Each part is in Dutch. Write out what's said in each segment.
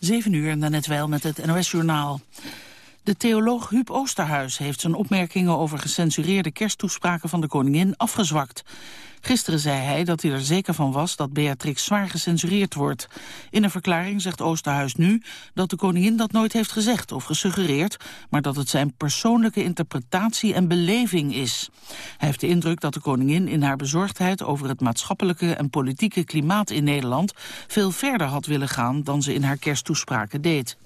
7 uur, net wel met het NOS-journaal. De theoloog Huub Oosterhuis heeft zijn opmerkingen over gecensureerde kersttoespraken van de koningin afgezwakt. Gisteren zei hij dat hij er zeker van was dat Beatrix zwaar gecensureerd wordt. In een verklaring zegt Oosterhuis nu dat de koningin dat nooit heeft gezegd of gesuggereerd, maar dat het zijn persoonlijke interpretatie en beleving is. Hij heeft de indruk dat de koningin in haar bezorgdheid over het maatschappelijke en politieke klimaat in Nederland veel verder had willen gaan dan ze in haar kersttoespraken deed.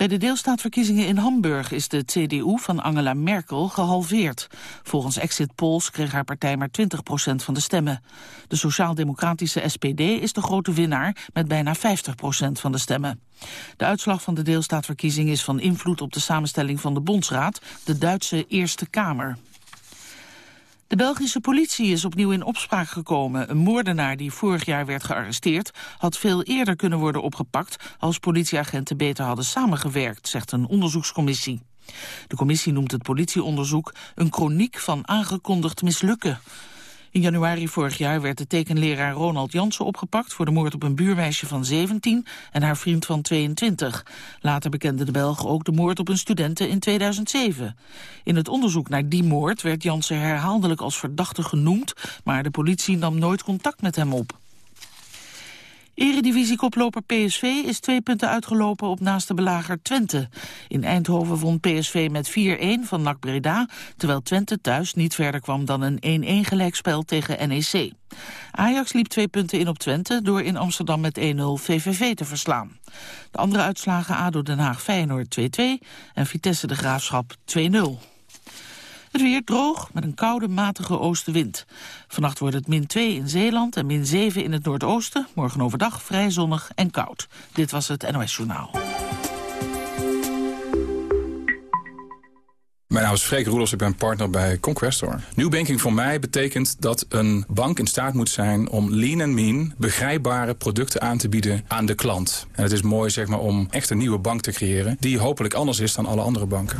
Bij de deelstaatverkiezingen in Hamburg is de CDU van Angela Merkel gehalveerd. Volgens exit polls kreeg haar partij maar 20% van de stemmen. De sociaal-democratische SPD is de grote winnaar met bijna 50% van de stemmen. De uitslag van de deelstaatverkiezing is van invloed op de samenstelling van de Bondsraad, de Duitse Eerste Kamer. De Belgische politie is opnieuw in opspraak gekomen. Een moordenaar die vorig jaar werd gearresteerd... had veel eerder kunnen worden opgepakt... als politieagenten beter hadden samengewerkt, zegt een onderzoekscommissie. De commissie noemt het politieonderzoek een chroniek van aangekondigd mislukken. In januari vorig jaar werd de tekenleraar Ronald Jansen opgepakt... voor de moord op een buurmeisje van 17 en haar vriend van 22. Later bekende de Belg ook de moord op een studente in 2007. In het onderzoek naar die moord werd Jansen herhaaldelijk als verdachte genoemd... maar de politie nam nooit contact met hem op. Eredivisiekoploper PSV is twee punten uitgelopen op naaste belager Twente. In Eindhoven won PSV met 4-1 van NAC Breda, terwijl Twente thuis niet verder kwam dan een 1-1 gelijkspel tegen NEC. Ajax liep twee punten in op Twente door in Amsterdam met 1-0 VVV te verslaan. De andere uitslagen ADO Den Haag Feyenoord 2-2 en Vitesse de Graafschap 2-0. Het weer droog met een koude, matige oostenwind. Vannacht wordt het min 2 in Zeeland en min 7 in het noordoosten. Morgen overdag vrij zonnig en koud. Dit was het NOS Journaal. Mijn naam is Freek Roelofs, ik ben partner bij Conquestor. New banking voor mij betekent dat een bank in staat moet zijn... om lean en mean begrijpbare producten aan te bieden aan de klant. En het is mooi zeg maar, om echt een nieuwe bank te creëren... die hopelijk anders is dan alle andere banken.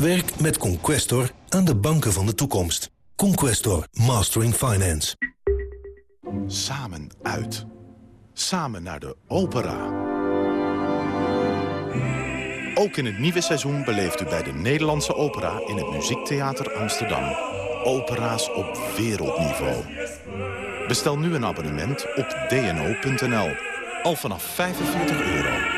Werk met Conquestor aan de banken van de toekomst. Conquestor, Mastering Finance. Samen uit. Samen naar de opera. Ook in het nieuwe seizoen beleeft u bij de Nederlandse opera... in het Muziektheater Amsterdam. Opera's op wereldniveau. Bestel nu een abonnement op dno.nl. Al vanaf 45 euro.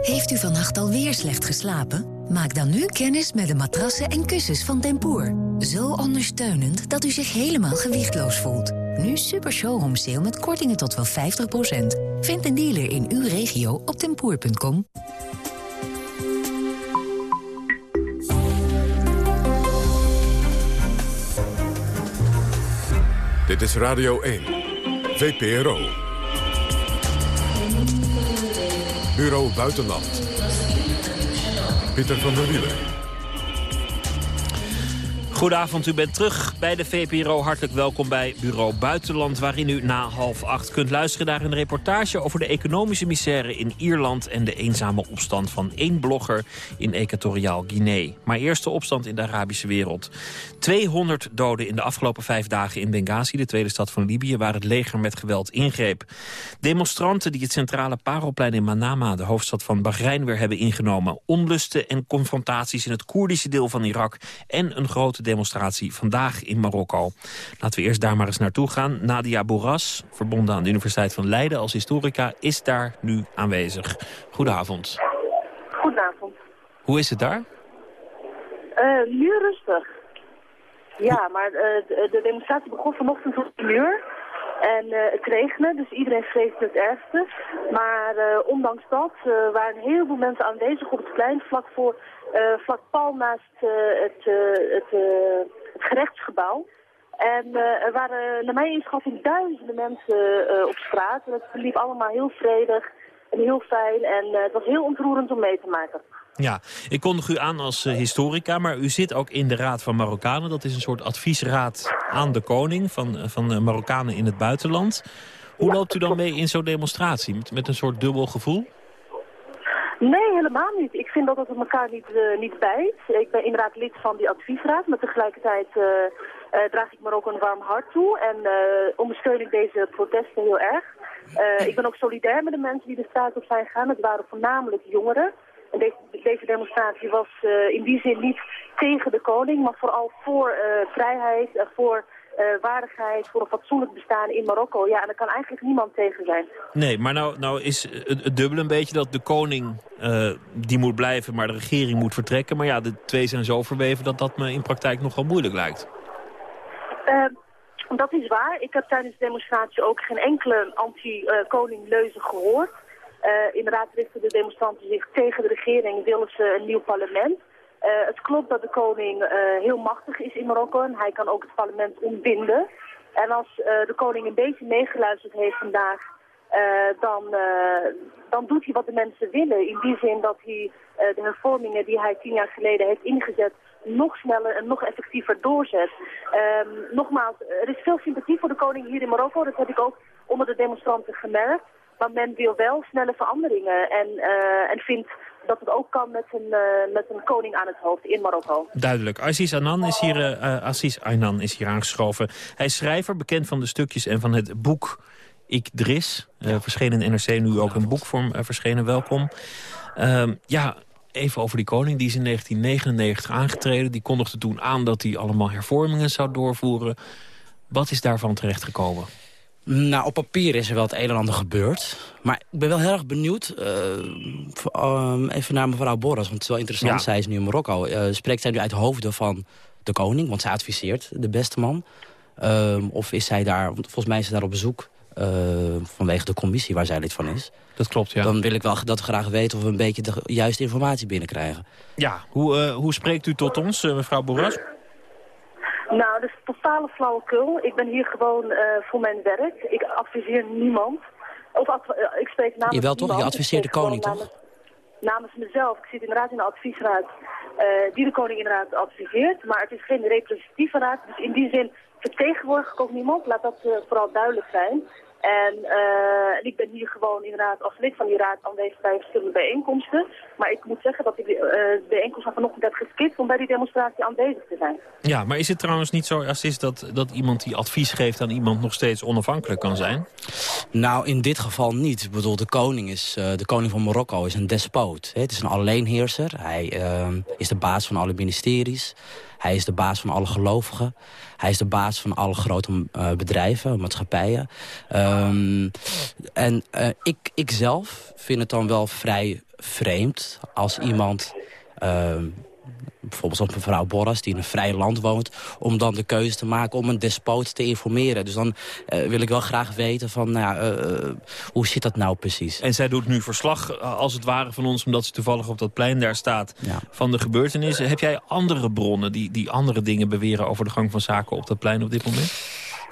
Heeft u vannacht alweer slecht geslapen? Maak dan nu kennis met de matrassen en kussens van Tempoor. Zo ondersteunend dat u zich helemaal gewichtloos voelt. Nu super showroom sale met kortingen tot wel 50%. Vind een dealer in uw regio op tempoor.com. Dit is Radio 1, VPRO. Bureau Buitenland. Pieter van der Wielen. Goedenavond, u bent terug bij de VPRO. Hartelijk welkom bij Bureau Buitenland... waarin u na half acht kunt luisteren naar een reportage... over de economische misère in Ierland... en de eenzame opstand van één blogger in Equatoriaal Guinea. Maar eerst de opstand in de Arabische wereld. 200 doden in de afgelopen vijf dagen in Benghazi... de tweede stad van Libië, waar het leger met geweld ingreep. Demonstranten die het centrale Parelplein in Manama... de hoofdstad van Bahrein, weer hebben ingenomen. Onlusten en confrontaties in het Koerdische deel van Irak... en een grote demonstratie vandaag in Marokko. Laten we eerst daar maar eens naartoe gaan. Nadia Bourras, verbonden aan de Universiteit van Leiden als historica, is daar nu aanwezig. Goedenavond. Goedenavond. Hoe is het daar? Uh, nu rustig. Ja, maar uh, de, demonstratie begon vanochtend om 1 uur. En uh, het regende, dus iedereen vreesde het ergste. Maar ondanks dat waren een heleboel mensen aanwezig op het plein vlak voor vlak pal naast het, het, het, gerechtsgebouw. En er waren naar mijn inschatting duizenden mensen op straat. En het liep allemaal heel vredig en heel fijn. En het was heel ontroerend om mee te maken. Ja, ik kondig u aan als uh, historica, maar u zit ook in de Raad van Marokkanen. Dat is een soort adviesraad aan de koning van, van Marokkanen in het buitenland. Hoe loopt u dan mee in zo'n demonstratie? Met, met een soort dubbel gevoel? Nee, helemaal niet. Ik vind dat het elkaar niet, uh, niet bijt. Ik ben inderdaad lid van die adviesraad, maar tegelijkertijd draag ik Marokko een warm hart toe en ondersteun ik deze protesten heel erg. ik ben ook solidair met de mensen die de straat op zijn gegaan. Het waren voornamelijk jongeren. Deze, demonstratie was in die zin niet tegen de koning, maar vooral voor vrijheid en voor uh, waardigheid, voor een fatsoenlijk bestaan in Marokko. Ja, en daar kan eigenlijk niemand tegen zijn. Nee, maar nou, nou is het, het dubbele een beetje dat de koning uh, die moet blijven, maar de regering moet vertrekken. Maar ja, de twee zijn zo verweven dat dat me in praktijk nogal moeilijk lijkt. Uh, dat is waar. Ik heb tijdens de demonstratie ook geen enkele anti-koning leuze gehoord. Inderdaad richten de demonstranten zich tegen de regering, willen ze een nieuw parlement. Uh, het klopt dat de koning uh, heel machtig is in Marokko en hij kan ook het parlement ontbinden. En als uh, de koning een beetje meegeluisterd heeft vandaag, dan, dan doet hij wat de mensen willen. In die zin dat hij de hervormingen die hij tien jaar geleden heeft ingezet nog sneller en nog effectiever doorzet. Um, nogmaals, er is veel sympathie voor de koning hier in Marokko. Dat heb ik ook onder de demonstranten gemerkt. Maar men wil wel snelle veranderingen en, en vindt dat het ook kan met een, uh, met een koning aan het hoofd in Marokko. Duidelijk. Aziz Anan is hier, uh, Aziz Aynan is hier aangeschoven. Hij is schrijver, bekend van de stukjes en van het boek Ik Dris. Uh, verschenen in NRC, nu ook in boekvorm verschenen. Welkom. Ehm, ja, even over die koning. Die is in 1999 aangetreden. Die kondigde toen aan dat hij allemaal hervormingen zou doorvoeren. Wat is daarvan terechtgekomen? Nou, op papier is er wel het een en ander gebeurd. Maar ik ben wel heel erg benieuwd, uh, even naar mevrouw Boras, want het is wel interessant. Ja. Zij is nu in Marokko. Uh, spreekt zij nu uit hoofden van de koning, want zij adviseert de beste man? Uh, of is zij daar, want volgens mij is ze daar op bezoek uh, vanwege de commissie waar zij lid van is. Dat klopt, ja. Dan wil ik wel dat graag weten of we een beetje de juiste informatie binnenkrijgen. Ja, hoe, hoe spreekt u tot ons, mevrouw Boras? Nou, dat is totale flauwekul. Ik ben hier gewoon uh, voor mijn werk. Ik adviseer niemand. Of uh, ik spreek namens Jawel toch? Je adviseert de koning toch? Namens, namens mezelf. Ik zit inderdaad in de adviesraad uh, die de koning inderdaad adviseert. Maar het is geen representatieve raad. Dus in die zin vertegenwoordig ik ook niemand. Laat dat vooral duidelijk zijn. En uh, ik ben hier gewoon inderdaad als lid van die raad aanwezig bij verschillende bijeenkomsten. Maar ik moet zeggen dat ik de uh, bijeenkomst van vanochtend heb geskipt om bij die demonstratie aanwezig te zijn. Ja, maar is het trouwens niet zo als is dat, dat iemand die advies geeft aan iemand nog steeds onafhankelijk kan zijn? Nou, in dit geval niet. Ik bedoel, de koning, is, uh, de koning van Marokko is een despoot. Hè? Het is een alleenheerser. Hij is de baas van alle ministeries. Hij is de baas van alle gelovigen. Hij is de baas van alle grote uh, bedrijven, maatschappijen. Um, en uh, ik, ik zelf vind het dan wel vrij vreemd als iemand... Bijvoorbeeld zoals mevrouw Borras, die in een vrij land woont... om dan de keuze te maken om een despoot te informeren. Dus dan uh, wil ik wel graag weten van, nou, uh, hoe zit dat nou precies? En zij doet nu verslag, als het ware van ons... omdat ze toevallig op dat plein daar staat, ja. van de gebeurtenissen. Heb jij andere bronnen die, die andere dingen beweren... over de gang van zaken op dat plein op dit moment?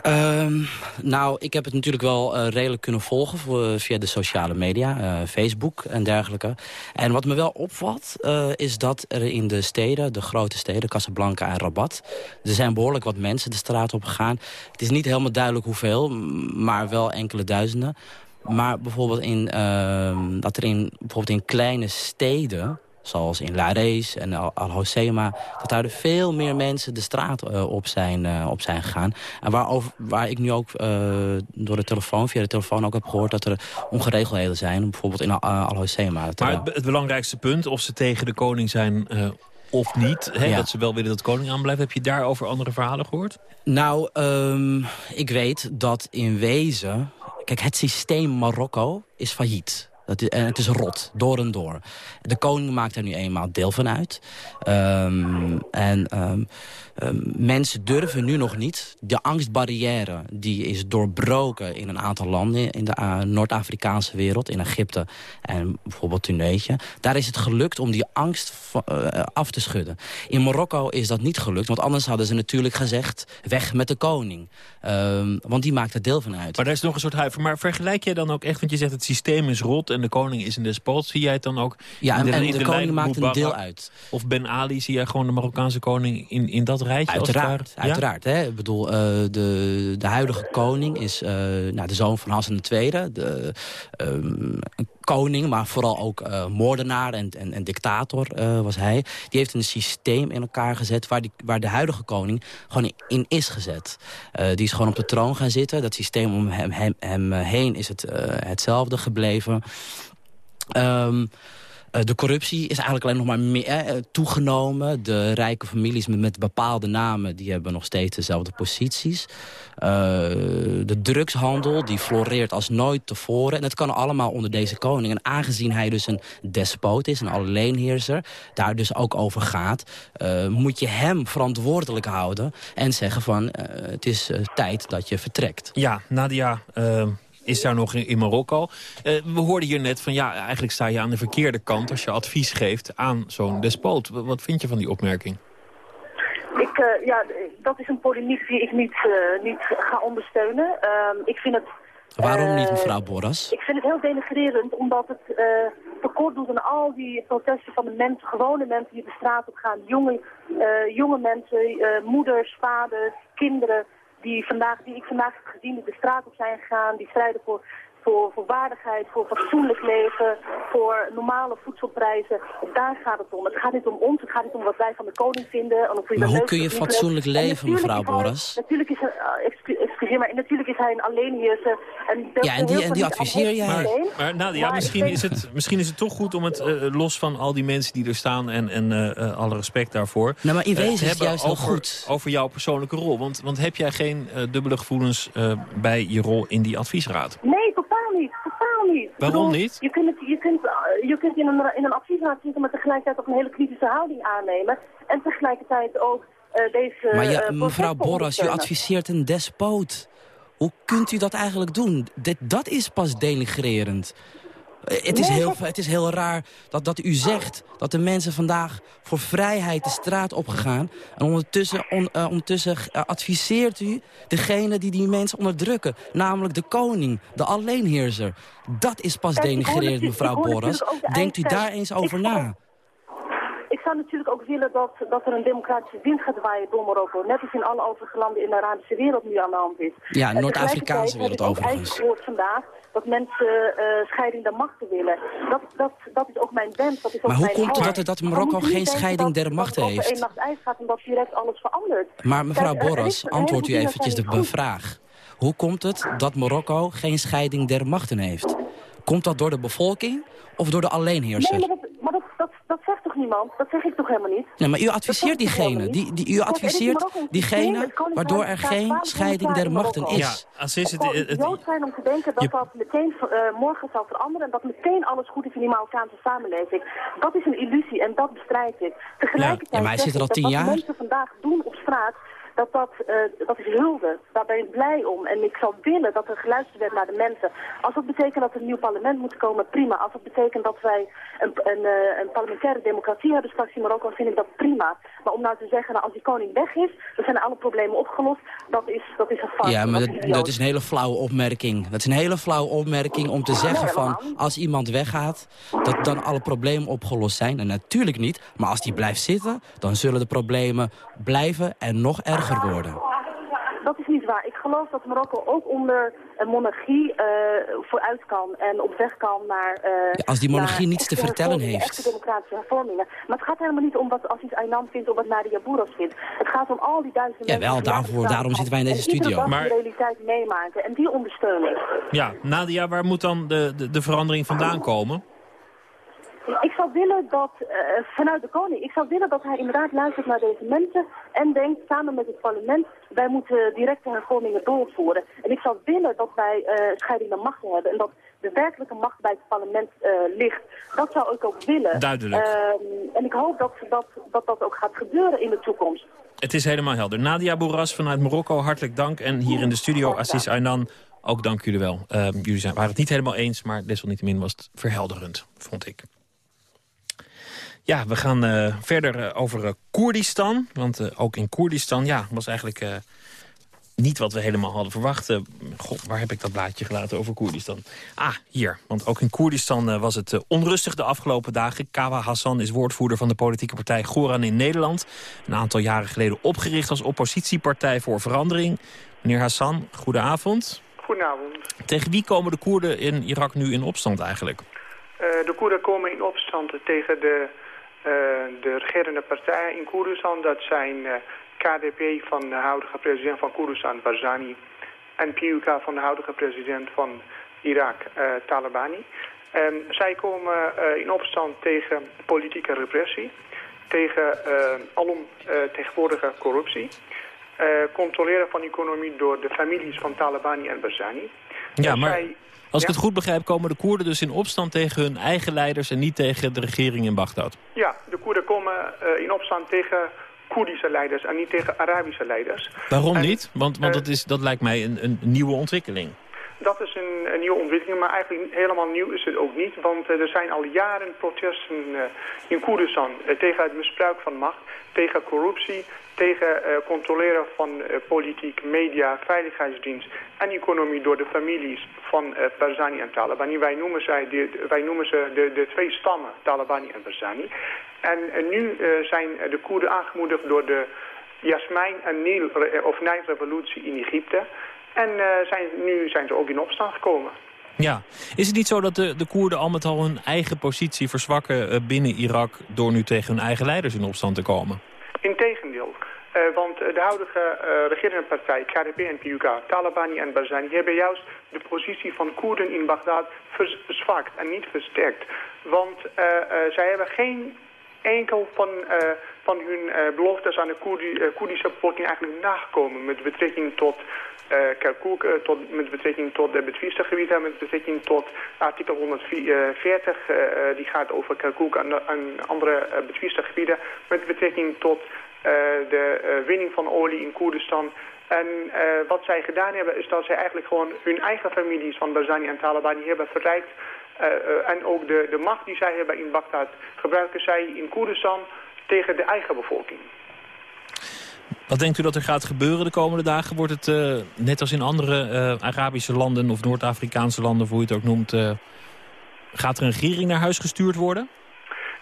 Um, nou, ik heb het natuurlijk wel uh, redelijk kunnen volgen voor, via de sociale media, uh, Facebook en dergelijke. En wat me wel opvalt, is dat er in de steden, de grote steden, Casablanca en Rabat, er zijn behoorlijk wat mensen de straat op gegaan. Het is niet helemaal duidelijk hoeveel, maar wel enkele duizenden. Maar bijvoorbeeld in, dat er in, bijvoorbeeld in kleine steden zoals in Lares en Al-Hoceima... dat daar veel meer mensen de straat uh, op, zijn, uh, op zijn gegaan. En waarover, waar ik nu ook uh, door de telefoon, via de telefoon ook heb gehoord... dat er ongeregeldheden zijn, bijvoorbeeld in Al-Hoceima. Maar het, het, belangrijkste punt, of ze tegen de koning zijn of niet, hè, ja. dat ze wel willen dat koning aanblijft. Heb je daarover andere verhalen gehoord? Nou, um, ik weet dat in wezen... Kijk, het systeem Marokko is failliet. Dat en het is rot, door en door. De koning maakt er nu eenmaal deel van uit. Um, en um, Ehm, mensen durven nu nog niet. De angstbarrière die is doorbroken in een aantal landen... in de uh, Noord-Afrikaanse wereld, in Egypte en bijvoorbeeld Tunesië. Daar is het gelukt om die angst uh, af te schudden. In Marokko is dat niet gelukt, want anders hadden ze natuurlijk gezegd... weg met de koning. Want die maakt er deel van uit. Maar daar is nog een soort huiver. Maar vergelijk jij dan ook echt, want je zegt het systeem is rot... de koning is een despoot. Zie jij het dan ook... Ja, en de, de, de koning maakt een deel uit. Of Ben Ali, zie jij gewoon de Marokkaanse koning in, in dat rijtje? Uiteraard, uiteraard. Hè? Ik bedoel, uh, de, de huidige koning is uh, nou, de zoon van Hassan II. De, um, koning, maar vooral ook uh, moordenaar en, en, en dictator uh, was hij. Die heeft een systeem in elkaar gezet waar, die, waar de huidige koning gewoon in is gezet. Uh, die is gewoon op de troon gaan zitten. Dat systeem om hem, hem, hem heen is het, hetzelfde gebleven. Uh, de corruptie is eigenlijk alleen nog maar meer eh, toegenomen. De rijke families met, bepaalde namen die hebben nog steeds dezelfde posities. Uh, de drugshandel die floreert als nooit tevoren. En dat kan allemaal onder deze koning. En aangezien hij dus een despoot is, een alleenheerser... daar dus ook over gaat... moet je hem verantwoordelijk houden en zeggen van... het is tijd dat je vertrekt. Ja, Nadia is daar nog in, Marokko. Uh, we hoorden hier net van ja, eigenlijk sta je aan de verkeerde kant... als je advies geeft aan zo'n despoot. Wat vind je van die opmerking? Ik, uh, ja, dat is een polemiek die ik niet, uh, niet ga ondersteunen. Ehm, ik vind het... Waarom niet, mevrouw Borras? Ik vind het heel denigrerend, omdat het tekort doet aan al die protesten van de mensen, gewone mensen die de straat op gaan. Jonge, jonge mensen, moeders, vaders, kinderen die, vandaag, die ik vandaag heb gezien, die de straat op zijn gegaan, die strijden voor, voor, voor waardigheid, voor fatsoenlijk leven, voor normale voedselprijzen. Daar gaat het om. Het gaat niet om ons, het gaat niet om wat wij van de koning vinden. of maar hoe kun je fatsoenlijk leven, mevrouw Boris? Natuurlijk is, uh, excuseer, maar natuurlijk is hij een alleenheerser. En ja, en die, en die adviseer jij. Maar, maar nou, ja, misschien, is het, misschien is het toch goed om het uh, los van al die mensen die er staan en, en uh, alle respect daarvoor. Nou, maar in wezen is het juist over, goed. Over jouw persoonlijke rol. Want, want heb jij geen dubbele gevoelens bij je rol in die adviesraad? Nee, totaal niet. Totaal niet. Waarom niet? Je kunt, het, je kunt, je kunt in, een, in een adviesraad zitten, maar tegelijkertijd ook een hele kritische houding aannemen. En tegelijkertijd ook uh, deze... Maar je, uh, mevrouw Borras, u adviseert een despoot. Hoe kunt u dat eigenlijk doen? Dit, dat is pas denigrerend. Het is, heel, het is heel raar dat, dat u zegt dat de mensen vandaag voor vrijheid de straat opgegaan. En ondertussen, on, uh, ondertussen uh, adviseert u degene die die mensen onderdrukken. Namelijk de koning, de alleenheerser. Dat is pas denigrerend, mevrouw Borras. Denkt u daar eens over na? Ik zou natuurlijk ook willen dat, dat er een democratische wind gaat waaien door Marokko. Net als in alle overige landen in de Arabische wereld nu aan de hand is. Ja, Noord-Afrikaanse wereld overigens. Ik gehoord vandaag dat mensen uh, scheiding der machten willen. Dat, dat, dat is ook mijn wens. Dat is ook maar hoe komt het dat, dat Marokko geen scheiding der machten heeft? Dat er één nacht ijs gaat en dat direct alles verandert. Maar mevrouw Kijk, Borras, antwoord u eventjes de vraag. Hoe komt het dat Marokko geen scheiding der machten heeft? Komt dat door de bevolking of door de alleenheerser? Nee, maar dat, zegt toch niemand? Dat zeg ik toch helemaal niet? Nee, maar u adviseert diegene, die, die, u adviseert diegene waardoor er geen scheiding der machten is. Ja, als is het, het, het, zijn om te denken dat dat meteen uh, morgen zal veranderen... en dat meteen alles goed is in die Marokkaanse samenleving. Dat is een illusie en dat bestrijd ik. Tegelijkertijd ja, maar hij zit er al tien jaar. wat mensen vandaag doen op straat dat, dat, uh, dat is hulde. Daar ben ik blij om. En ik zou willen dat er geluisterd werd naar de mensen. Als dat betekent dat er een nieuw parlement moet komen, prima. Als dat betekent dat wij een, een, uh, een parlementaire democratie hebben straks in Marokko, vind ik dat prima. Maar om nou te zeggen, nou, als die koning weg is, dan zijn alle problemen opgelost. Dat is, dat is een fout. Ja, maar dat, dat, is een hele flauwe opmerking. Dat is een hele flauwe opmerking om te zeggen van, als iemand weggaat, dat dan alle problemen opgelost zijn. En natuurlijk niet. Maar als die blijft zitten, dan zullen de problemen blijven en nog erger worden. Dat is niet waar. Ik geloof dat Marokko ook onder een monarchie uh, vooruit kan en op weg kan naar... Uh, ja, als die monarchie niets te vertellen heeft. Echte democratische hervormingen. Maar het gaat helemaal niet om wat Aziz Aynan vindt of wat Nadia Boeras vindt. Het gaat om al die duizenden ja, wel, daarvoor, daarom zitten wij in deze studio. Maar die realiteit meemaken en die ondersteuning. Ja, Nadia, waar moet dan de, de, de verandering vandaan komen? Ik zou willen dat, vanuit de koning, ik zou willen dat hij inderdaad luistert naar deze mensen en denkt samen met het parlement, wij moeten directe hervormingen doorvoeren. En ik zou willen dat wij scheiding van machten hebben en dat de werkelijke macht bij het parlement ligt. Dat zou ik ook willen. Duidelijk. Ehm, en ik hoop dat dat, dat dat ook gaat gebeuren in de toekomst. Het is helemaal helder. Nadia Bourras vanuit Marokko, hartelijk dank. En hier in de studio Assis Aynan, ook dank jullie wel. Uh, jullie zijn, waren het niet helemaal eens, maar desalniettemin was het verhelderend, vond ik. Ja, we gaan uh, verder uh, over uh, Koerdistan. Want ook in Koerdistan ja, was eigenlijk niet wat we helemaal hadden verwacht. God, waar heb ik dat blaadje gelaten over Koerdistan? Ah, hier. Want ook in Koerdistan was het onrustig de afgelopen dagen. Kawa Hassan is woordvoerder van de politieke partij Goran in Nederland. Een aantal jaren geleden opgericht als oppositiepartij voor verandering. Meneer Hassan, goedenavond. Goedenavond. Tegen wie komen de Koerden in Irak nu in opstand eigenlijk? Uh, de Koerden komen in opstand tegen de, de regerende partijen in Koerdistan. Dat zijn KDP van de huidige president van Koerdistan, Barzani. En PUK van de huidige president van Irak, uh, Talabani. En zij komen in opstand tegen politieke repressie, tegen alom tegenwoordige corruptie, controleren van economie door de families van Talabani en Barzani. Ja, maar zij, als ik het goed begrijp komen de Koerden dus in opstand tegen hun eigen leiders en niet tegen de regering in Bagdad. Ja, de Koerden komen in opstand tegen Koerdische leiders en niet tegen Arabische leiders. Waarom niet? Want, want dat, is, dat lijkt mij een, een nieuwe ontwikkeling. Dat is een, een, nieuwe ontwikkeling, maar eigenlijk helemaal nieuw is het ook niet. Want uh, er zijn al jaren protesten in Koerdistan tegen het misbruik van macht, tegen corruptie, tegen controleren van politiek, media, veiligheidsdienst en economie door de families van Barzani en Talabani. Wij noemen, zij de, wij noemen ze de, de twee stammen, Talabani en Barzani. En nu zijn de Koerden aangemoedigd door de Jasmijn en Nil, of Nijl-revolutie in Egypte. En zijn, nu zijn ze ook in opstand gekomen. Ja. Is het niet zo dat de, de Koerden al met al hun eigen positie verzwakken binnen Irak... door nu tegen hun eigen leiders in opstand te komen? Integendeel. Uh, want de huidige uh, regerende partij, KDP en PUK, Talabani en Barzani... hebben juist de positie van Koerden in Bagdad verzwakt en niet versterkt. Want uh, zij hebben geen enkel van, van hun beloftes aan de Koerdi Koerdische bevolking eigenlijk nagekomen... met betrekking tot uh, uh, tot, met betrekking tot de betwiste gebieden, met betrekking tot artikel 140, uh, die gaat over Kirkuk en, en andere betwiste gebieden, met betrekking tot de winning van olie in Koerdistan. En wat zij gedaan hebben is dat zij eigenlijk gewoon hun eigen families van Barzani en Taliban hebben verrijkt. en ook de, de macht die zij hebben in Bagdad gebruiken zij in Koerdistan tegen de eigen bevolking. Wat denkt u dat er gaat gebeuren de komende dagen? Wordt het, net als in andere Arabische landen of Noord-Afrikaanse landen, hoe je het ook noemt... Gaat er een regering naar huis gestuurd worden?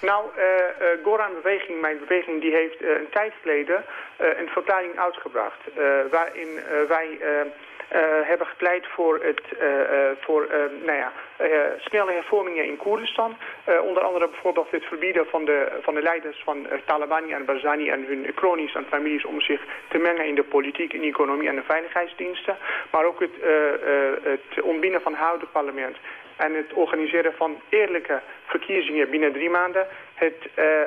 Nou, Goran Beweging, mijn beweging, die heeft een tijd geleden een verklaring uitgebracht... waarin wij hebben gepleit voor, het, voor nou ja, snelle hervormingen in Koerdistan. onder andere bijvoorbeeld het verbieden van de, van de leiders van Talabani en Barzani en hun kronies en families om zich te mengen in de politiek, in de economie en de veiligheidsdiensten. Maar ook het, het ontbinden van het huidige parlement en het organiseren van eerlijke verkiezingen binnen drie maanden. Het uh, uh,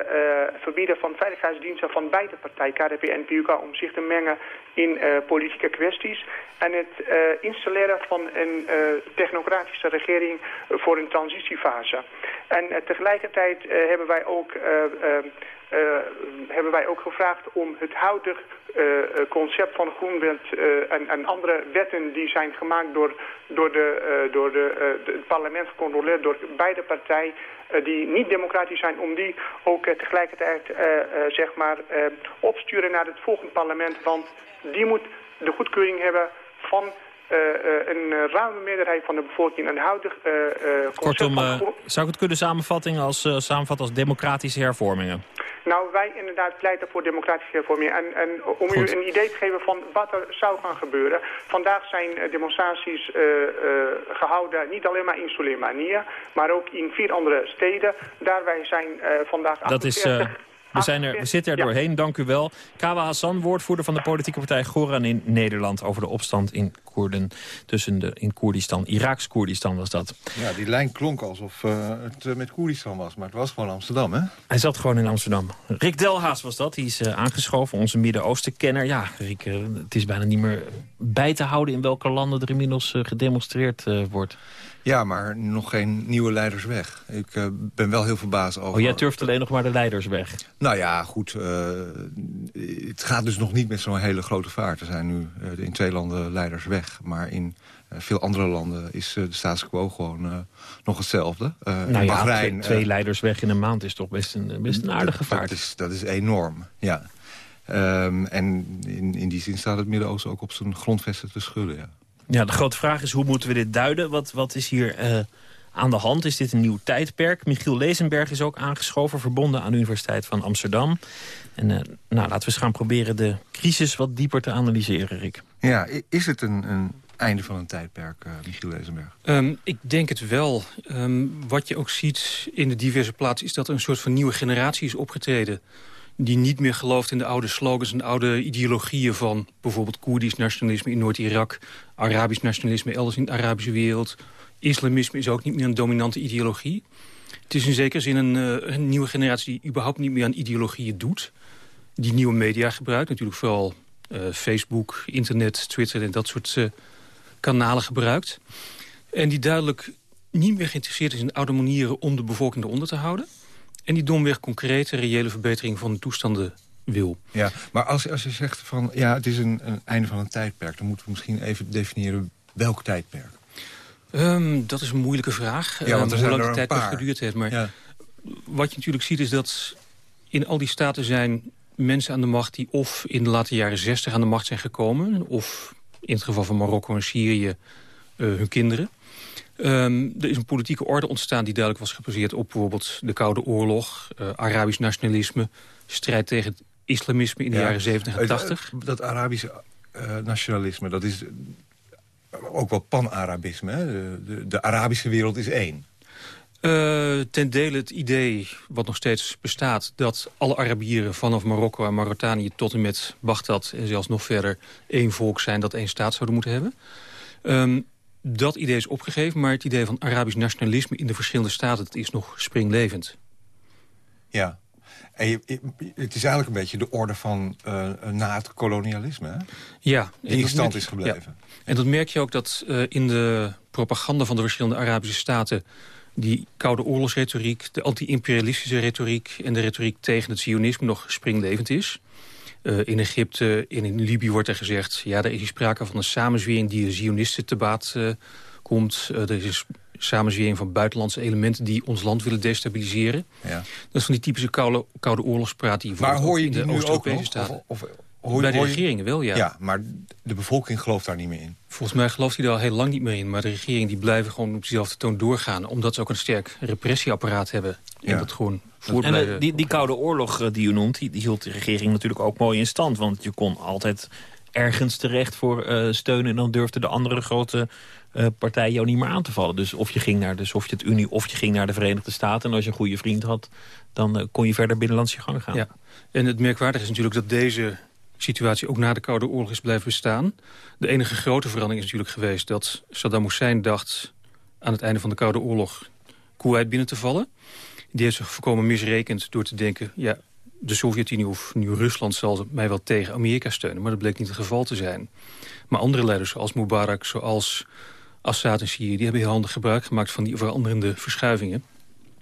verbieden van veiligheidsdiensten van beide partijen, KDP en PUK, om zich te mengen in uh, politieke kwesties. En het installeren van een technocratische regering voor een transitiefase. En tegelijkertijd hebben wij ook hebben wij ook gevraagd om het huidige uh, concept van groenwet uh, en, en, andere wetten die zijn gemaakt door, door, de, door de, het parlement gecontroleerd door beide partijen die niet democratisch zijn, om die ook tegelijkertijd zeg maar, opsturen naar het volgende parlement. Want die moet de goedkeuring hebben van een ruime meerderheid van de bevolking een huidig Kortom, zou ik het kunnen samenvatten als, samenvatten als democratische hervormingen? Nou, wij inderdaad pleiten voor democratische hervorming. En, en om Goed. u een idee te geven van wat er zou gaan gebeuren. Vandaag zijn demonstraties uh, uh, gehouden, niet alleen maar in Soleimania, maar ook in vier andere steden. Daarbij zijn uh, vandaag dat 48... Is, We, zijn er, we zitten er doorheen, dank u wel. Kawa Hassan, woordvoerder van de politieke partij Goran in Nederland... over de opstand in Koerden tussen de, in Koerdistan. Iraaks Koerdistan was dat. Ja, die lijn klonk alsof uh, het uh, met Koerdistan was. Maar het was gewoon Amsterdam, hè? Hij zat gewoon in Amsterdam. Rick Delhaas was dat. Die is uh, aangeschoven, onze Midden-Oosten-kenner. Ja, Rick, het is bijna niet meer bij te houden... in welke landen er inmiddels gedemonstreerd wordt. Ja, maar nog geen nieuwe leiders weg. Ik uh, ben wel heel verbaasd over... Oh, jij turft alleen nog maar de leiders weg? Nou ja, goed. Uh, het gaat dus nog niet met zo'n hele grote vaart. Er zijn nu uh, in twee landen leiders weg. Maar in veel andere landen is de status quo gewoon nog hetzelfde. nou ja, Bahrein, twee, twee leiders weg in een maand is toch best een, best een aardige vaart. Dat is, dat is enorm, ja. Um, en in, in die zin staat het Midden-Oosten ook op zijn grondvesten te schudden, ja. Ja, de grote vraag is hoe moeten we dit duiden? Wat, wat is hier uh, aan de hand? Is dit een nieuw tijdperk? Michiel Lezenberg is ook aangeschoven, verbonden aan de Universiteit van Amsterdam. En uh, nou, laten we eens gaan proberen de crisis wat dieper te analyseren, Rick. Ja, is het een, een einde van een tijdperk, uh, Michiel Lezenberg? Um, ik denk het wel. Um, wat je ook ziet in de diverse plaatsen... is dat er een soort van nieuwe generatie is opgetreden die niet meer gelooft in de oude slogans en oude ideologieën van bijvoorbeeld Koerdisch nationalisme in Noord-Irak, Arabisch nationalisme elders in de Arabische wereld. Islamisme is ook niet meer een dominante ideologie. Het is in zekere zin een, uh, een nieuwe generatie die überhaupt niet meer aan ideologieën doet. Die nieuwe media gebruikt, natuurlijk vooral uh, Facebook, internet, Twitter en dat soort uh, kanalen gebruikt. En die duidelijk niet meer geïnteresseerd is in oude manieren om de bevolking eronder te houden. En die domweg concrete, reële verbetering van de toestanden wil. Ja, maar als, als je zegt van ja, het is een, een einde van een tijdperk... dan moeten we misschien even definiëren welk tijdperk. Um, dat is een moeilijke vraag. Ja, want er um, hoe lang de tijdperk geduurd heeft. Maar ja. wat je natuurlijk ziet is dat in al die staten zijn mensen aan de macht... die of in de late jaren zestig aan de macht zijn gekomen... of in het geval van Marokko en Syrië uh, hun kinderen. Um, er is een politieke orde ontstaan die duidelijk was gebaseerd op bijvoorbeeld de Koude Oorlog, uh, Arabisch nationalisme, strijd tegen het islamisme in de jaren 70 en 80. Dat, dat Arabische uh, nationalisme, dat is ook wel pan-Arabisme. De, de, de, Arabische wereld is één. Uh, ten dele het idee, wat nog steeds bestaat... dat alle Arabieren vanaf Marokko en Mauritanië tot en met Bagdad... en zelfs nog verder één volk zijn dat één staat zouden moeten hebben. Um, dat idee is opgegeven, maar het idee van Arabisch nationalisme in de verschillende staten, dat is nog springlevend. Ja, en je, het is eigenlijk een beetje de orde van uh, na het kolonialisme, hè? Ja. Die in stand is gebleven. Ja. En dat merk je ook dat uh, in de propaganda van de verschillende Arabische staten... die koude oorlogsretoriek, de anti-imperialistische retoriek... en de retoriek tegen het sionisme nog springlevend is. Uh, in Egypte en in Libië wordt er gezegd... ja, er is sprake van een samenzwering die de Zionisten te baat uh, komt. Uh, er is een samenzwering van buitenlandse elementen... die ons land willen destabiliseren. Ja. Dat is van die typische koude, koude oorlogspraat... die maar hoor je die nu ook nog? Staten. Of, of, hoor, Bij de regeringen wel, ja. Ja, maar de bevolking gelooft daar niet meer in. Volgens mij gelooft hij er al heel lang niet meer in. Maar de regeringen die blijven gewoon op dezelfde toon doorgaan. Omdat ze ook een sterk repressieapparaat hebben. En dat gewoon en uh, die, die Koude Oorlog uh, die u noemt, die, die, hield de regering natuurlijk ook mooi in stand. Want je kon altijd ergens terecht voor uh, steun... en dan durfde de andere grote partij jou niet meer aan te vallen. Dus of je ging naar de Sovjet-Unie of je ging naar de Verenigde Staten... en als je een goede vriend had, dan kon je verder binnenlands je gang gaan. Ja. En het merkwaardige is natuurlijk dat deze situatie ook na de Koude Oorlog is blijven bestaan. De enige grote verandering is natuurlijk geweest dat Saddam Hussein dacht... aan het einde van de Koude Oorlog Kuwait binnen te vallen... Die heeft zich voorkomen misrekend door te denken... ja, de Sovjet-Unie of nu Rusland zal mij wel tegen Amerika steunen. Maar dat bleek niet het geval te zijn. Maar andere leiders zoals Mubarak, zoals Assad en Syrië... die hebben heel handig gebruik gemaakt van die veranderende verschuivingen.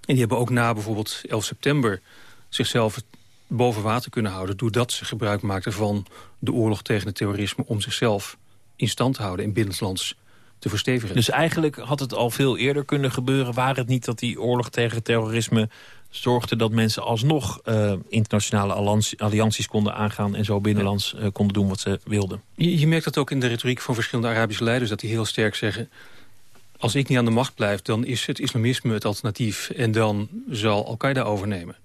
En die hebben ook na bijvoorbeeld 11 september zichzelf boven water kunnen houden... doordat ze gebruik maakten van de oorlog tegen het terrorisme... om zichzelf in stand te houden in binnenlands te verstevigen. Dus eigenlijk had het al veel eerder kunnen gebeuren... waar het niet dat die oorlog tegen terrorisme zorgde dat mensen alsnog uh, internationale allianties konden aangaan... en zo binnenlands uh, konden doen wat ze wilden. Je, je, merkt dat ook in de retoriek van verschillende Arabische leiders... dat die heel sterk zeggen... als ik niet aan de macht blijf, dan is het islamisme het alternatief... en dan zal Al-Qaeda overnemen.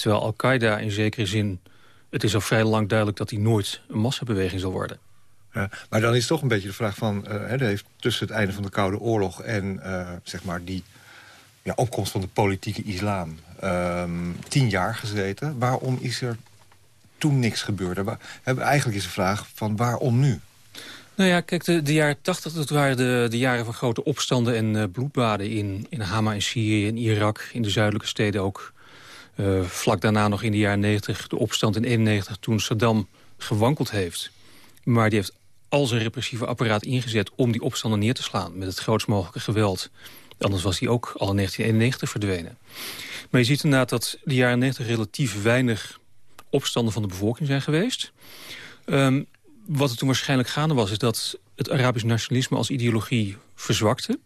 Terwijl Al-Qaeda in zekere zin... het is al vrij lang duidelijk dat hij nooit een massabeweging zal worden. Ja, maar dan is toch een beetje de vraag van... Uh, heeft tussen het einde van de Koude Oorlog en uh, zeg maar die ja, opkomst van de politieke islam ehm, tien jaar gezeten. Waarom is er toen niks gebeurd? Eigenlijk is de vraag van waarom nu? Nou ja, kijk, de, de jaren tachtig, dat waren de, de jaren van grote opstanden en uh, bloedbaden in, in Hama in Syrië, in Irak, in de zuidelijke steden ook. Uh, vlak daarna nog in de jaren 90 de opstand in 91 toen Saddam gewankeld heeft. Maar die heeft al zijn repressieve apparaat ingezet om die opstanden neer te slaan met het grootst mogelijke geweld. Anders was hij ook al in 1991 verdwenen. Maar je ziet inderdaad dat de jaren 90 relatief weinig opstanden van de bevolking zijn geweest. Um, wat er toen waarschijnlijk gaande was... is dat het Arabisch nationalisme als ideologie verzwakte.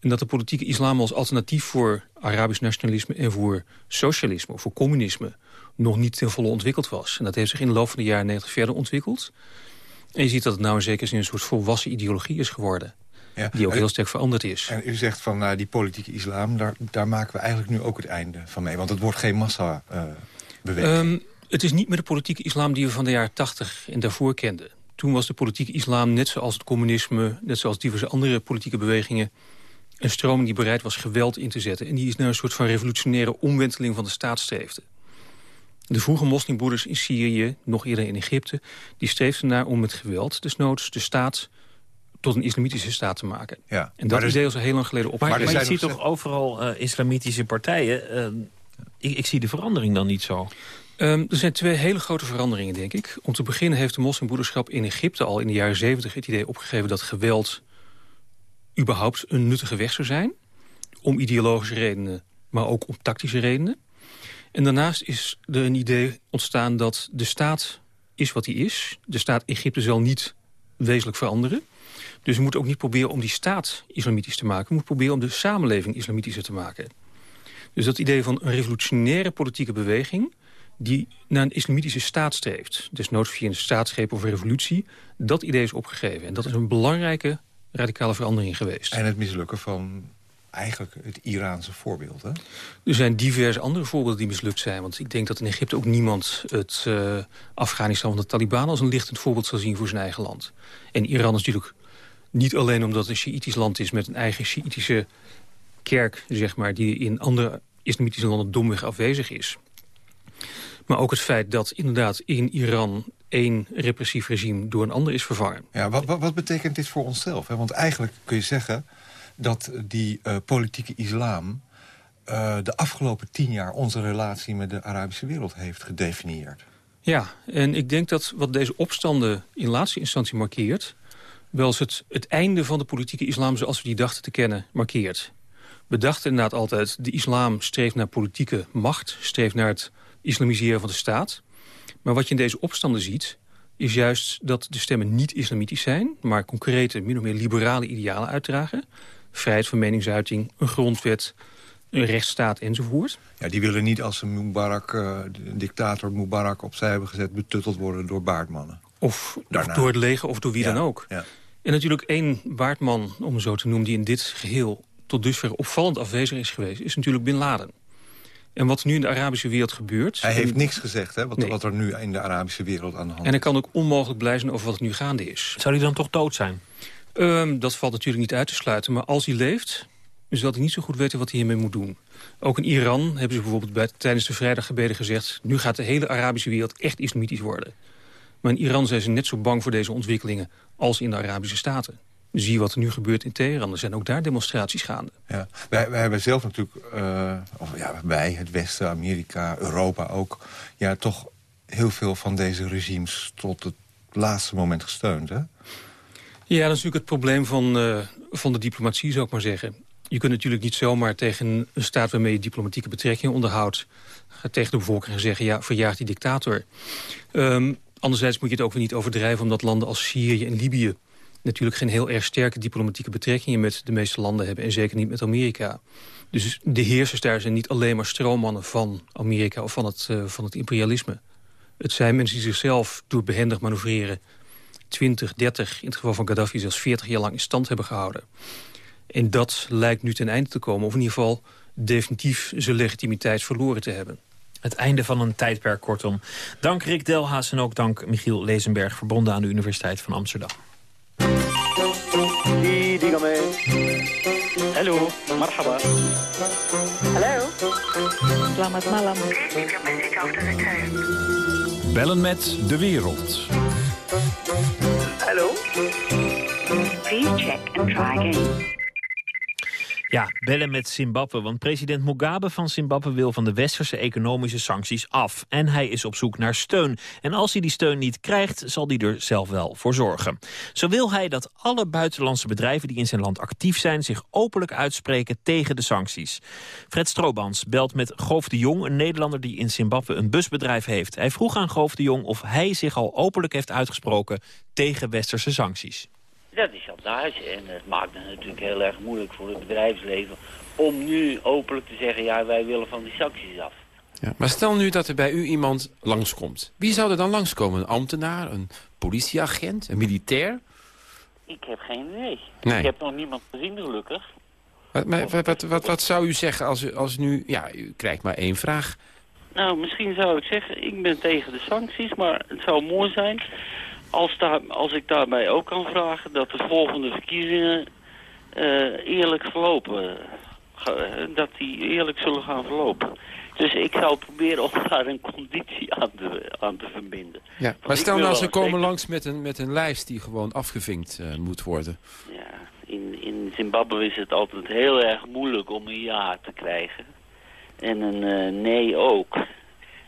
En dat de politieke islam als alternatief voor Arabisch nationalisme... en voor socialisme of voor communisme nog niet ten volle ontwikkeld was. En dat heeft zich in de loop van de jaren 90 verder ontwikkeld. En je ziet dat het nou in zekere zin een soort volwassen ideologie is geworden. Ja. Die ook heel sterk veranderd is. En u zegt van uh, die politieke islam, daar, daar maken we eigenlijk nu ook het einde van mee. Want het wordt geen massa-beweging. Uh, het is niet meer de politieke islam die we van de jaren 80 en daarvoor kenden. Toen was de politieke islam, net zoals het communisme... net zoals diverse andere politieke bewegingen... een stroming die bereid was geweld in te zetten. En die is naar een soort van revolutionaire omwenteling van de staat streefde. De vroege moslimbroeders in Syrië, nog eerder in Egypte... die streefden naar om met geweld, desnoods, de staat tot een islamitische staat te maken. Ja, en dat idee is al heel lang geleden op. Maar, maar, je ziet toch overal uh, islamitische partijen... Uh, ik, ik, zie de verandering dan niet zo. Um, er zijn twee hele grote veranderingen, denk ik. Om te beginnen heeft de moslimbroederschap in Egypte al in de jaren 70 het idee opgegeven dat geweld überhaupt een nuttige weg zou zijn. Om ideologische redenen, maar ook om tactische redenen. En daarnaast is er een idee ontstaan dat de staat is wat hij is. De staat Egypte zal niet wezenlijk veranderen. Dus we moeten ook niet proberen om die staat islamitisch te maken. We moeten proberen om de samenleving islamitischer te maken. Dus dat idee van een revolutionaire politieke beweging die naar een islamitische staat streeft. Dus via een staatsgreep of revolutie. Dat idee is opgegeven. En dat is een belangrijke radicale verandering geweest. En het mislukken van eigenlijk het Iraanse voorbeeld. Hè? Er zijn diverse andere voorbeelden die mislukt zijn. Want ik denk dat in Egypte ook niemand het uh, Afghanistan van de Taliban... als een lichtend voorbeeld zal zien voor zijn eigen land. En Iran is natuurlijk niet alleen omdat het een Sjiitisch land is... met een eigen Sjiitische kerk, zeg maar... die in andere islamitische landen domweg afwezig is. Maar ook het feit dat inderdaad in Iran één repressief regime door een ander is vervangen. Ja, wat, wat, wat betekent dit voor onszelf? Hè? Want eigenlijk kun je zeggen dat die uh, politieke islam... Uh, de afgelopen tien jaar onze relatie met de Arabische wereld heeft gedefinieerd. Ja, en ik denk dat wat deze opstanden in laatste instantie markeert... wel eens het, het einde van de politieke islam zoals we die dachten te kennen markeert. We dachten inderdaad altijd, de islam streeft naar politieke macht... streeft naar het islamiseren van de staat. Maar wat je in deze opstanden ziet is juist dat de stemmen niet islamitisch zijn... maar concrete, min of meer liberale idealen uitdragen. Vrijheid van meningsuiting, een grondwet, een rechtsstaat enzovoort. Ja, die willen niet als een Mubarak, uh, dictator Mubarak opzij hebben gezet... betutteld worden door baardmannen. Of, door het leger of door wie dan ook. Ja. En natuurlijk één baardman, om zo te noemen... die in dit geheel tot dusver opvallend afwezig is geweest... is natuurlijk Bin Laden. En wat nu in de Arabische wereld gebeurt... Hij heeft niks gezegd, hè, wat, wat, er nu in de Arabische wereld aan de hand is. En hij kan ook onmogelijk blij zijn over wat nu gaande is. Zou hij dan toch dood zijn? Um, dat valt natuurlijk niet uit te sluiten. Maar als hij leeft, zal hij niet zo goed weten wat hij hiermee moet doen. Ook in Iran hebben ze bijvoorbeeld bij, tijdens de vrijdaggebeden gezegd... nu gaat de hele Arabische wereld echt islamitisch worden. Maar in Iran zijn ze net zo bang voor deze ontwikkelingen... als in de Arabische Staten zie wat er nu gebeurt in Teheran. Er zijn ook daar demonstraties gaande. Ja. Wij, wij hebben zelf natuurlijk, uh, of ja, wij, het Westen, Amerika, Europa ook... ja, toch heel veel van deze regimes tot het laatste moment gesteund, hè? Ja, dat is natuurlijk het probleem van, uh, van de diplomatie, zou ik maar zeggen. Je kunt natuurlijk niet zomaar tegen een staat waarmee je diplomatieke betrekkingen onderhoudt... tegen de bevolking zeggen, ja, verjaagt die dictator. Um, anderzijds moet je het ook weer niet overdrijven... omdat landen als Syrië en Libië natuurlijk geen heel erg sterke diplomatieke betrekkingen met de meeste landen hebben. En zeker niet met Amerika. Dus de heersers daar zijn niet alleen maar stroommannen van Amerika of van het, uh, van het imperialisme. Het zijn mensen die zichzelf door behendig manoeuvreren 20, 30, in het geval van Gaddafi zelfs 40 jaar lang in stand hebben gehouden. En dat lijkt nu ten einde te komen, of in ieder geval definitief zijn legitimiteit verloren te hebben. Het einde van een tijdperk, kortom. Dank Rick Delhaas en ook dank Michiel Lezenberg... verbonden aan de Universiteit van Amsterdam. Dígame. Hello, marhaba. Hallo. Selamat malam. Bellen met de wereld. Hallo. Please check and try again. Ja, bellen met Zimbabwe, want president Mugabe van Zimbabwe wil van de westerse economische sancties af. En hij is op zoek naar steun. En als hij die steun niet krijgt, zal hij er zelf wel voor zorgen. Zo wil hij dat alle buitenlandse bedrijven die in zijn land actief zijn... zich openlijk uitspreken tegen de sancties. Fred Stroobans belt met Goof de Jong, een Nederlander die in Zimbabwe een busbedrijf heeft. Hij vroeg aan Goof de Jong of hij zich al openlijk heeft uitgesproken tegen westerse sancties. Dat is chantage en het maakt het natuurlijk heel erg moeilijk voor het bedrijfsleven... om nu openlijk te zeggen, ja, wij willen van die sancties af. Ja, maar stel nu dat er bij u iemand langskomt. Wie zou er dan langskomen? Een ambtenaar, een politieagent, een militair? Ik heb geen idee. Nee. Ik heb nog niemand gezien, gelukkig. Wat, maar wat, wat, wat, wat zou u zeggen als u, als u nu... Ja, u krijgt maar één vraag. Nou, misschien zou ik zeggen, ik ben tegen de sancties, maar het zou mooi zijn als, daar, als ik daarbij ook kan vragen dat de volgende verkiezingen uh, eerlijk verlopen. Dat die eerlijk zullen gaan verlopen. Dus ik zou proberen om daar een conditie aan te, aan te verbinden. Ja, maar stel nou, ze komen langs met een, met een lijst die gewoon afgevinkt uh, moet worden. Ja, in, in Zimbabwe is het altijd heel erg moeilijk om een ja te krijgen. En een nee ook.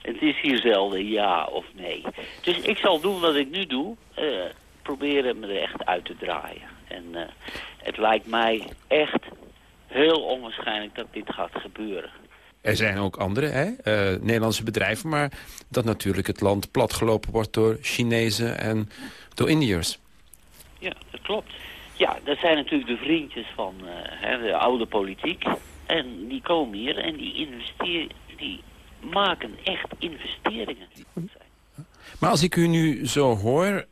Het is hier zelden ja of nee. Dus ik zal doen wat ik nu doe. Uh, proberen me er echt uit te draaien. En uh, het lijkt mij echt heel onwaarschijnlijk dat dit gaat gebeuren. Er zijn ook andere hè? Uh, Nederlandse bedrijven, maar dat natuurlijk het land platgelopen wordt door Chinezen en door Indiërs. Ja, dat klopt. Ja, dat zijn natuurlijk de vriendjes van de oude politiek. En die komen hier en die investeren, die maken echt investeringen. Maar als ik u nu zo hoor,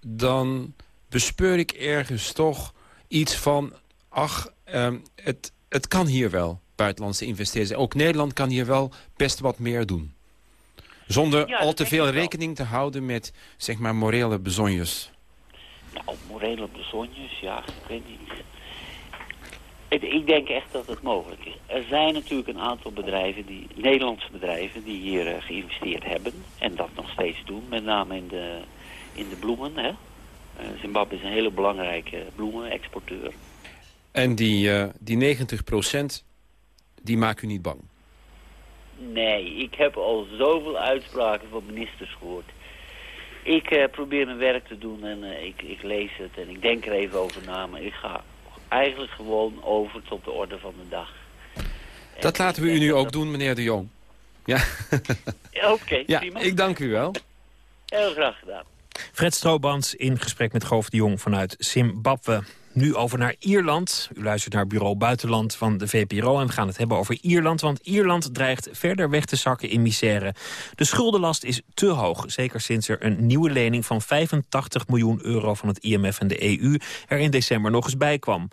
dan bespeur ik ergens toch iets van... ach, um, het, het kan hier wel, buitenlandse investeerders. Ook Nederland kan hier wel best wat meer doen. Zonder ja, al te veel rekening te houden met, zeg maar, morele bezonjes. Nou, morele bezonjes, ja, ik weet niet. Ik denk echt dat het mogelijk is. Er zijn natuurlijk een aantal bedrijven, die, Nederlandse bedrijven, die hier uh, geïnvesteerd hebben. En dat nog steeds doen, met name in de, in de bloemen. Hè? Uh, Zimbabwe is een hele belangrijke bloemenexporteur. En die, uh, die 90 procent, die maken u niet bang? Nee, ik heb al zoveel uitspraken van ministers gehoord. Ik probeer mijn werk te doen en ik, ik lees het en ik denk er even over na. Maar ik ga eigenlijk gewoon over tot de orde van de dag. Dat en laten we u nu ook doen, meneer de Jong. Ja, ja oké, okay, ja, prima. ik dank u wel. Heel graag gedaan. Fred Stroobans in gesprek met Goof de Jong vanuit Zimbabwe. Nu over naar Ierland. U luistert naar Bureau Buitenland van de VPRO. En we gaan het hebben over Ierland. Want Ierland dreigt verder weg te zakken in misère. De schuldenlast is te hoog. Zeker sinds er een nieuwe lening van 85 miljoen euro van het IMF en de EU... er in december nog eens bij kwam.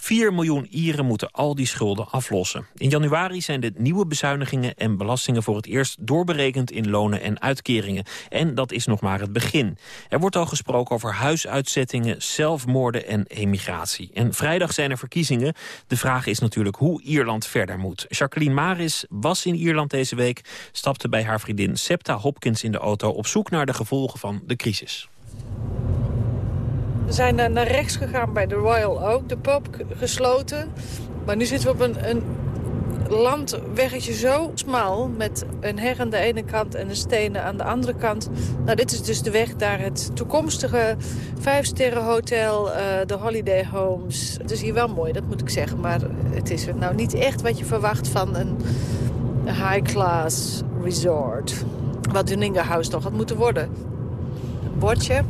4 miljoen Ieren moeten al die schulden aflossen. In januari zijn de nieuwe bezuinigingen en belastingen voor het eerst doorberekend in lonen en uitkeringen. En dat is nog maar het begin. Er wordt al gesproken over huisuitzettingen, zelfmoorden en emigratie. En vrijdag zijn er verkiezingen. De vraag is natuurlijk hoe Ierland verder moet. Jacqueline Maris was in Ierland deze week, stapte bij haar vriendin Septa Hopkins in de auto op zoek naar de gevolgen van de crisis. We zijn naar rechts gegaan bij de Royal Oak, de pub, gesloten. Maar nu zitten we op een, een landweggetje zo smal... met een heg aan de ene kant en een stenen aan de andere kant. Nou, dit is dus de weg naar het toekomstige vijfsterrenhotel, uh, de Holiday Homes. Het is hier wel mooi, dat moet ik zeggen. Maar het is nou niet echt wat je verwacht van een high-class resort. Wat Dunninga House nog had moeten worden. Een bordje,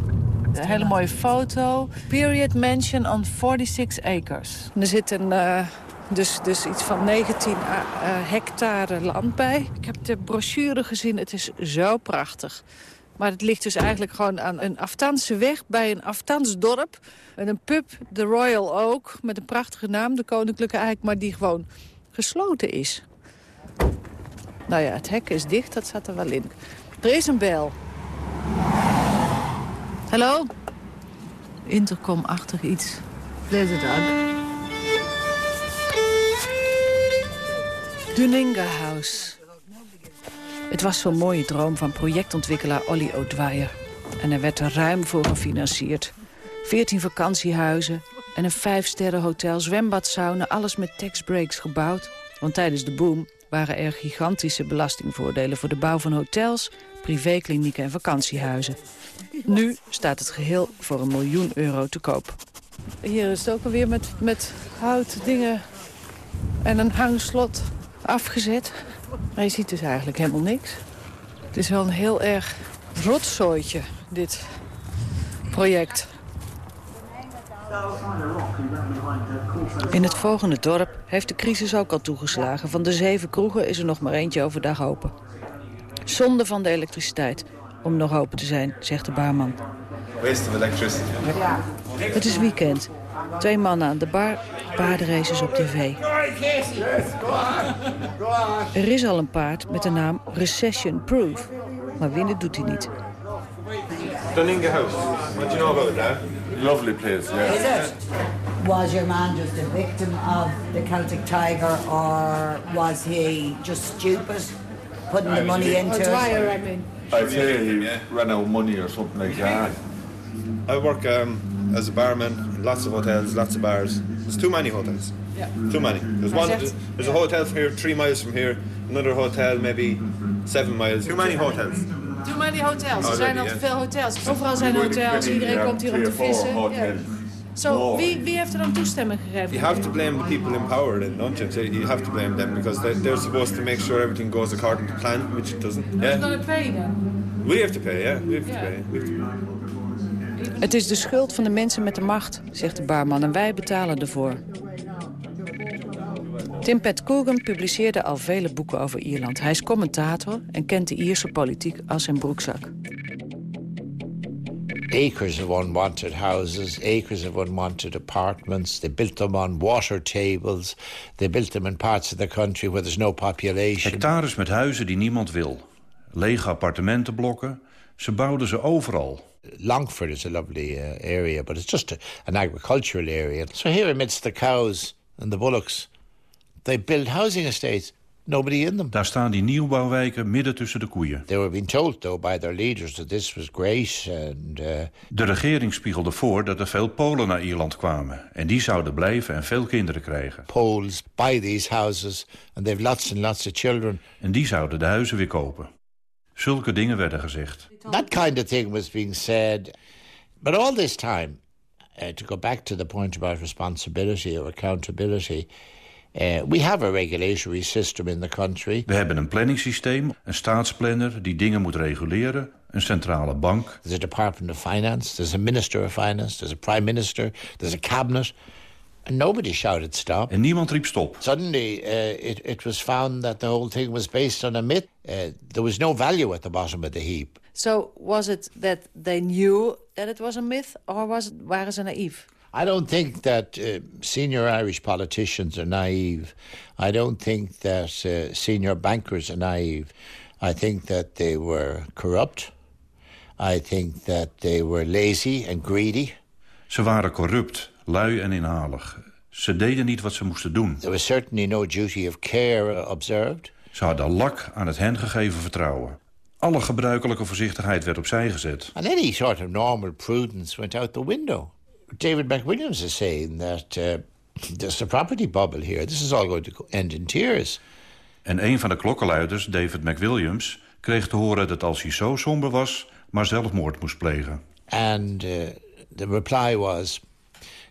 een hele mooie foto. Period Mansion on 46 acres. Er zit een, uh, dus, dus iets van 19 uh, hectare land bij. Ik heb de brochure gezien. Het is zo prachtig. Maar het ligt dus eigenlijk gewoon aan een Aftanse weg bij een Aftans dorp. En een pub, de Royal Oak, met een prachtige naam, de Koninklijke Eik... maar die gewoon gesloten is. Nou ja, het hek is dicht, dat zat er wel in. Er is een bel. Hallo? Intercom-achtig iets. A dog. Duninga House. Het was zo'n mooie droom van projectontwikkelaar Olly O'Dwyer. En er werd er ruim voor gefinancierd. Veertien vakantiehuizen en een vijfsterren hotel, zwembad, sauna... alles met taxbreaks gebouwd. Want tijdens de boom waren er gigantische belastingvoordelen... voor de bouw van hotels, privéklinieken en vakantiehuizen. Nu staat het geheel voor een miljoen euro te koop. Hier is het ook alweer met, met hout dingen en een hangslot afgezet. Maar je ziet dus eigenlijk helemaal niks. Het is wel een heel erg rotzooitje, dit project. In het volgende dorp heeft de crisis ook al toegeslagen. Van de zeven kroegen is er nog maar eentje overdag open. Zonde van de elektriciteit om nog open te zijn, zegt de baarman. Waste of electricity. Het is weekend. Twee mannen aan de bar, paardenraces op tv. Er is al een paard met de naam Recession Proof. Maar winnen doet hij niet. House. What do you know about it, Dad? Lovely place, yeah. Is it? Was your man just a victim of the Celtic Tiger or was he just stupid putting the money into it? I mean. I'd say he ran out of money or something like that. I work um, as a barman in lots of hotels, lots of bars. There's too many hotels. Yeah. Too many. There's one. There's a hotel from here, three miles from here. Another hotel, maybe seven miles. Too many hotels. Too many hotels. Er Oh, zijn really, al te veel hotels. Overal zijn hotels. Iedereen komt hier om te vissen. Ja. Zo, wie, wie heeft er dan toestemming gegeven? You have to blame the people in power, then, don't you? So You have to blame them because they, they're supposed to make sure everything goes according to plan, which it doesn't. Who's Yeah, gonna pay then? we have to pay. Yeah, we have to Yeah. pay. We have to pay. Het is de schuld van de mensen met de macht, zegt de barman, en wij betalen ervoor. Tim Pat Coogan publiceerde al vele boeken over Ierland. Hij is commentator en kent de Ierse politiek als zijn broekzak. acres of unwanted houses, acres of unwanted apartments. They built them on water tables. They built them in parts of the country where there's no population. Hectares met huizen die niemand wil. Lege appartementenblokken. Ze bouwden ze overal. Longford is a lovely uh, area, but it's just a, an agricultural area. So here amidst the cows and the bullocks, they build housing estates. Nobody in them. Daar staan die nieuwbouwwijken midden tussen de koeien. They were being told, though, by their leaders that this was great and... Uh, De regering spiegelde voor dat er veel Polen naar Ierland kwamen. En die zouden blijven en veel kinderen krijgen. Poles buy these houses and they've lots and lots of children. En die zouden de huizen weer kopen. Zulke dingen werden gezegd. That kind of thing was being said. But all this time, uh, to go back to the point about responsibility or accountability, uh, we have a regulatory system in the country. We hebben een planningssysteem, een staatsplanner die dingen moet reguleren, een centrale bank. There's a Department of Finance, there's a Minister of Finance, there's a Prime Minister, there's a cabinet. And nobody shouted stop. En niemand riep stop. Suddenly, uh, it, it was found that the whole thing was based on a myth. Uh, there was no value at the bottom of the heap. So was it that they knew that it was a myth, or was it, waren ze naïef? I don't think that uh, senior Irish politicians are naive. I don't think that uh, senior bankers are naive. I think that they were corrupt. I think that they were lazy and greedy. Ze waren corrupt, lui en inhalig. Ze deden niet wat ze moesten doen. There was certainly no duty of care observed. Ze hadden lak aan het hen gegeven vertrouwen. Alle gebruikelijke voorzichtigheid werd opzij gezet. And any sort of normal prudence went out the window. David McWilliams is saying that uh, there's a property bubble here. This is all going to end in tears. En een van de klokkenluiders, David McWilliams, kreeg te horen dat als hij zo somber was... maar zelfmoord moest plegen. And uh, the reply was,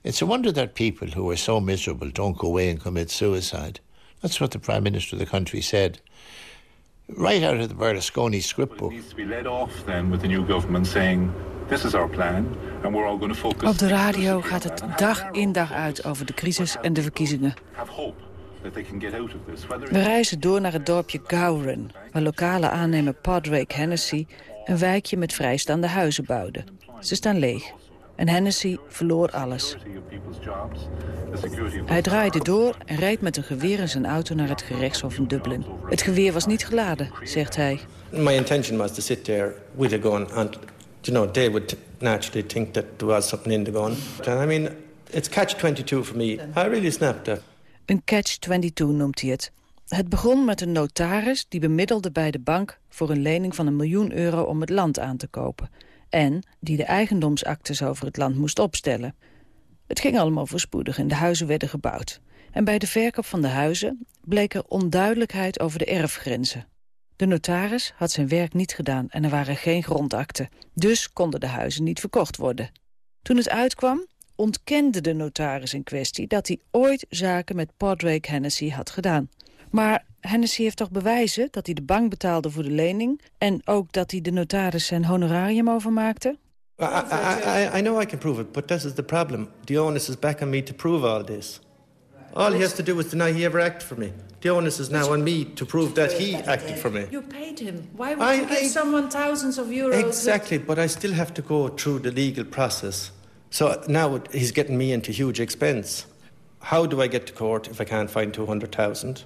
it's a wonder that people who are so miserable don't go away and commit suicide. That's what the Prime Minister of the country said. Right out of the Berlusconi script book. needs to be led off then with the new government saying this is our plan and we're all going to focus Op de radio gaat het dag in dag uit over de crisis en de verkiezingen. We reizen door naar het dorpje Gowran, waar lokale aannemer Padraig Hennessy een wijkje met vrijstaande huizen bouwde. Ze staan leeg. En Hennessy verloor alles. Hij draaide door en reed met een geweer in zijn auto naar het gerechtshof in Dublin. Het geweer was niet geladen, zegt hij. My intention was to sit there with a gun and, you know, they would naturally think that was something in the I mean, It's catch-22 for me. I really snapped. Een catch-22 noemt hij het. Het begon met een notaris die bemiddelde bij de bank... voor een lening van een miljoen euro om het land aan te kopen. En die de eigendomsactes over het land moest opstellen. Het ging allemaal voorspoedig en de huizen werden gebouwd. En bij de verkoop van de huizen bleek er onduidelijkheid over de erfgrenzen. De notaris had zijn werk niet gedaan en er waren geen grondakten. Dus konden de huizen niet verkocht worden. Toen het uitkwam, ontkende de notaris in kwestie... dat hij ooit zaken met Padraig Hennessy had gedaan. Maar Hennessy heeft toch bewijzen dat hij de bank betaalde voor de lening... en ook dat hij de notaris zijn honorarium overmaakte? I, I, know I can prove it, but this is the problem. The onus is back on me to prove all this. All he has to do is deny he ever acted for me. The onus is now on me to prove that he acted for me. You paid him. Why would I, you give someone thousands of euros? Exactly, but I still have to go through the legal process. So now he's getting me into huge expense. How do I get to court if I can't find 200,000?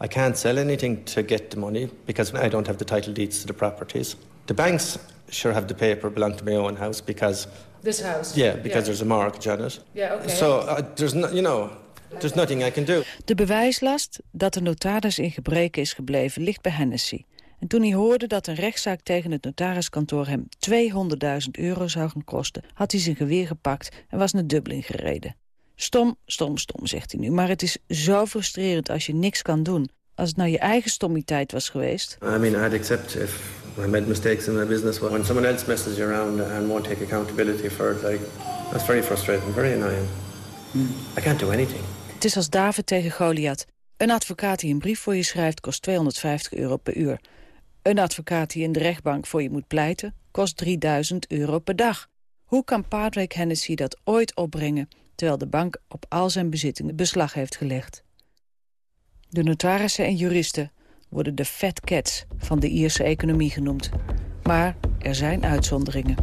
I can't sell anything to get the money because I don't have the title deeds to the properties. The banks sure have the paper belong to my own house because this house. Yeah, because yeah. there's a mortgage on it. Yeah, okay. So uh, there's no, you know, there's nothing I can do. De bewijslast dat de notaris in gebreken is gebleven ligt bij Hennessy. En toen hij hoorde dat een rechtszaak tegen het notariskantoor hem 200.000 euro zou gaan kosten, had hij zijn geweer gepakt en was naar Dublin gereden. Stom, stom, stom, zegt hij nu. Maar het is zo frustrerend als je niks kan doen. Als het nou je eigen stommiteit was geweest. I mean, I'd accept if I made mistakes in my business. When someone else messes you around and won't take accountability for it, like, that's very frustrating, very annoying. I can't do anything. Is als David tegen Goliath. Een advocaat die een brief voor je schrijft kost 250 euro per uur. Een advocaat die in de rechtbank voor je moet pleiten kost 3000 euro per dag. Hoe kan Patrick Hennessy dat ooit opbrengen terwijl de bank op al zijn bezittingen beslag heeft gelegd. De notarissen en juristen worden de fat cats van de Ierse economie genoemd. Maar er zijn uitzonderingen.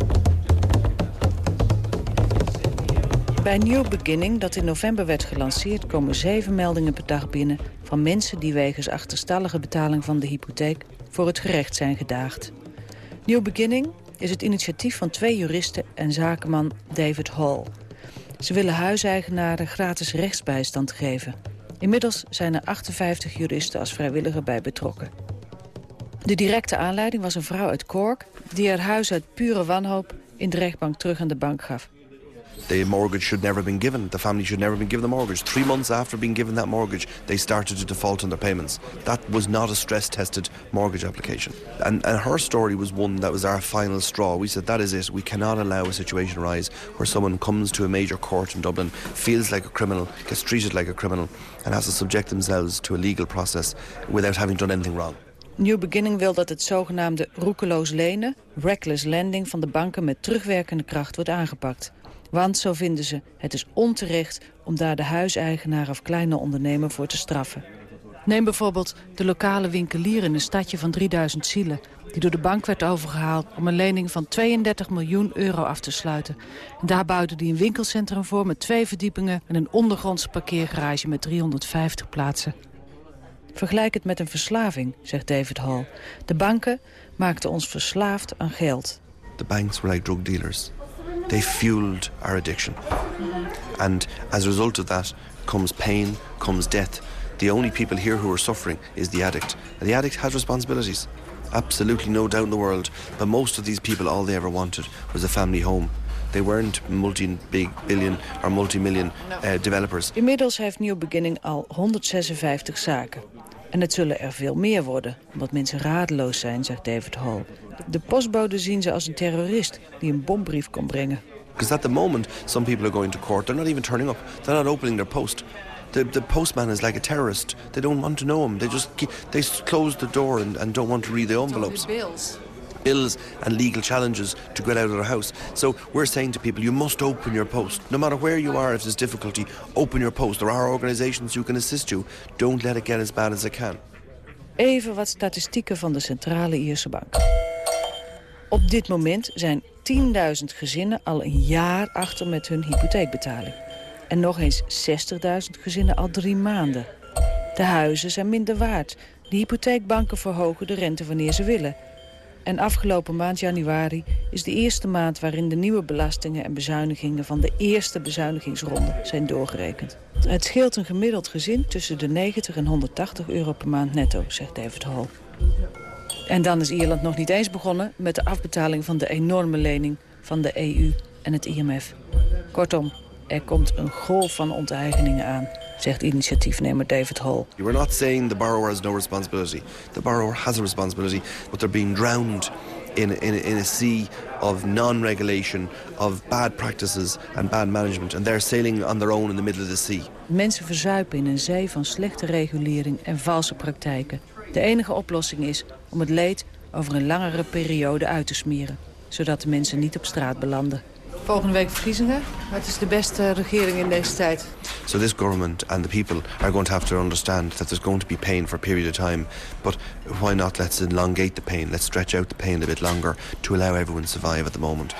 Bij New Beginning, dat in november werd gelanceerd... komen zeven meldingen per dag binnen van mensen die wegens achterstallige betaling van de hypotheek voor het gerecht zijn gedaagd. New Beginning is het initiatief van twee juristen en zakenman David Hall. Ze willen huiseigenaren gratis rechtsbijstand geven. Inmiddels zijn er 58 juristen als vrijwilliger bij betrokken. De directe aanleiding was een vrouw uit Cork... die haar huis uit pure wanhoop in de rechtbank terug aan de bank gaf. The mortgage should never have been given. The family should never have been given the mortgage. Three months after being given that mortgage, they started to default on their payments. That was not a stress-tested mortgage application. And, and her story was one that was our final straw. We said, that is it. We cannot allow a situation arise where someone comes to a major court in Dublin, feels like a criminal, gets treated like a criminal, and has to subject themselves to a legal process without having done anything wrong. New Beginning wil dat het zogenaamde roekeloos lenen, reckless lending van de banken met terugwerkende kracht wordt aangepakt. Want, zo vinden ze, het is onterecht om daar de huiseigenaar of kleine ondernemer voor te straffen. Neem bijvoorbeeld de lokale winkelier in een stadje van 3000 zielen... die door de bank werd overgehaald om een lening van 32 miljoen euro af te sluiten. En daar bouwde hij een winkelcentrum voor met twee verdiepingen... en een ondergrondse parkeergarage met 350 plaatsen. Vergelijk het met een verslaving, zegt David Hall. De banken maakten ons verslaafd aan geld. The banks were like drug dealers. They fueled our addiction. And as a result of that comes pain, comes death. The only people here who are suffering is the addict. And the addict has responsibilities. Absolutely no doubt in the world. But most of these people, all they ever wanted was a family home. They weren't multi-big billion or multi-million uh, developers. Inmiddels heeft New Beginning al 156 zaken. En het zullen er veel meer worden, omdat mensen radeloos zijn, zegt David Hall. De postbode zien ze als een terrorist die een bombrief kon brengen. Because at the moment, some people are going to court. They're not even turning up. They're not opening their post. The, the postman is like a terrorist. They don't want to know him. They just they close the door and, and don't want to read the envelopes. bills. Bills and legal challenges to get out of their house. So we're saying to people, you must open your post. No matter where you are, if there's difficulty, open your post. There are organizations who can assist you. Don't let it get as bad as it can. Even wat statistieken van de Centrale Ierse Bank. Op dit moment zijn 10.000 gezinnen al een jaar achter met hun hypotheekbetaling. En nog eens 60.000 gezinnen al drie maanden. De huizen zijn minder waard. De hypotheekbanken verhogen de rente wanneer ze willen. En afgelopen maand januari is de eerste maand waarin de nieuwe belastingen en bezuinigingen van de eerste bezuinigingsronde zijn doorgerekend. Het scheelt een gemiddeld gezin tussen de 90 en 180 euro per maand netto, zegt David Hall. En dan is Ierland nog niet eens begonnen met de afbetaling van de enorme lening van de EU en het IMF. Kortom, er komt een golf van onteigeningen aan, zegt initiatiefnemer David Hall. You are not saying the borrower has no responsibility. The borrower has a responsibility, but they're being drowned in, in, in a sea of non-regulation, of bad practices and bad management. And they're sailing on their own in the middle of the sea. Mensen verzuipen in een zee van slechte regulering en valse praktijken. De enige oplossing is om het leed over een langere periode uit te smeren. Zodat de mensen niet op straat belanden. Volgende week verkiezingen. Wat is de beste regering in deze tijd? So this government and the people are going to have to understand that there's going to be pain for a period of time. But why not let's elongate the pain, let's stretch out the pain a bit longer to allow everyone to survive at the moment.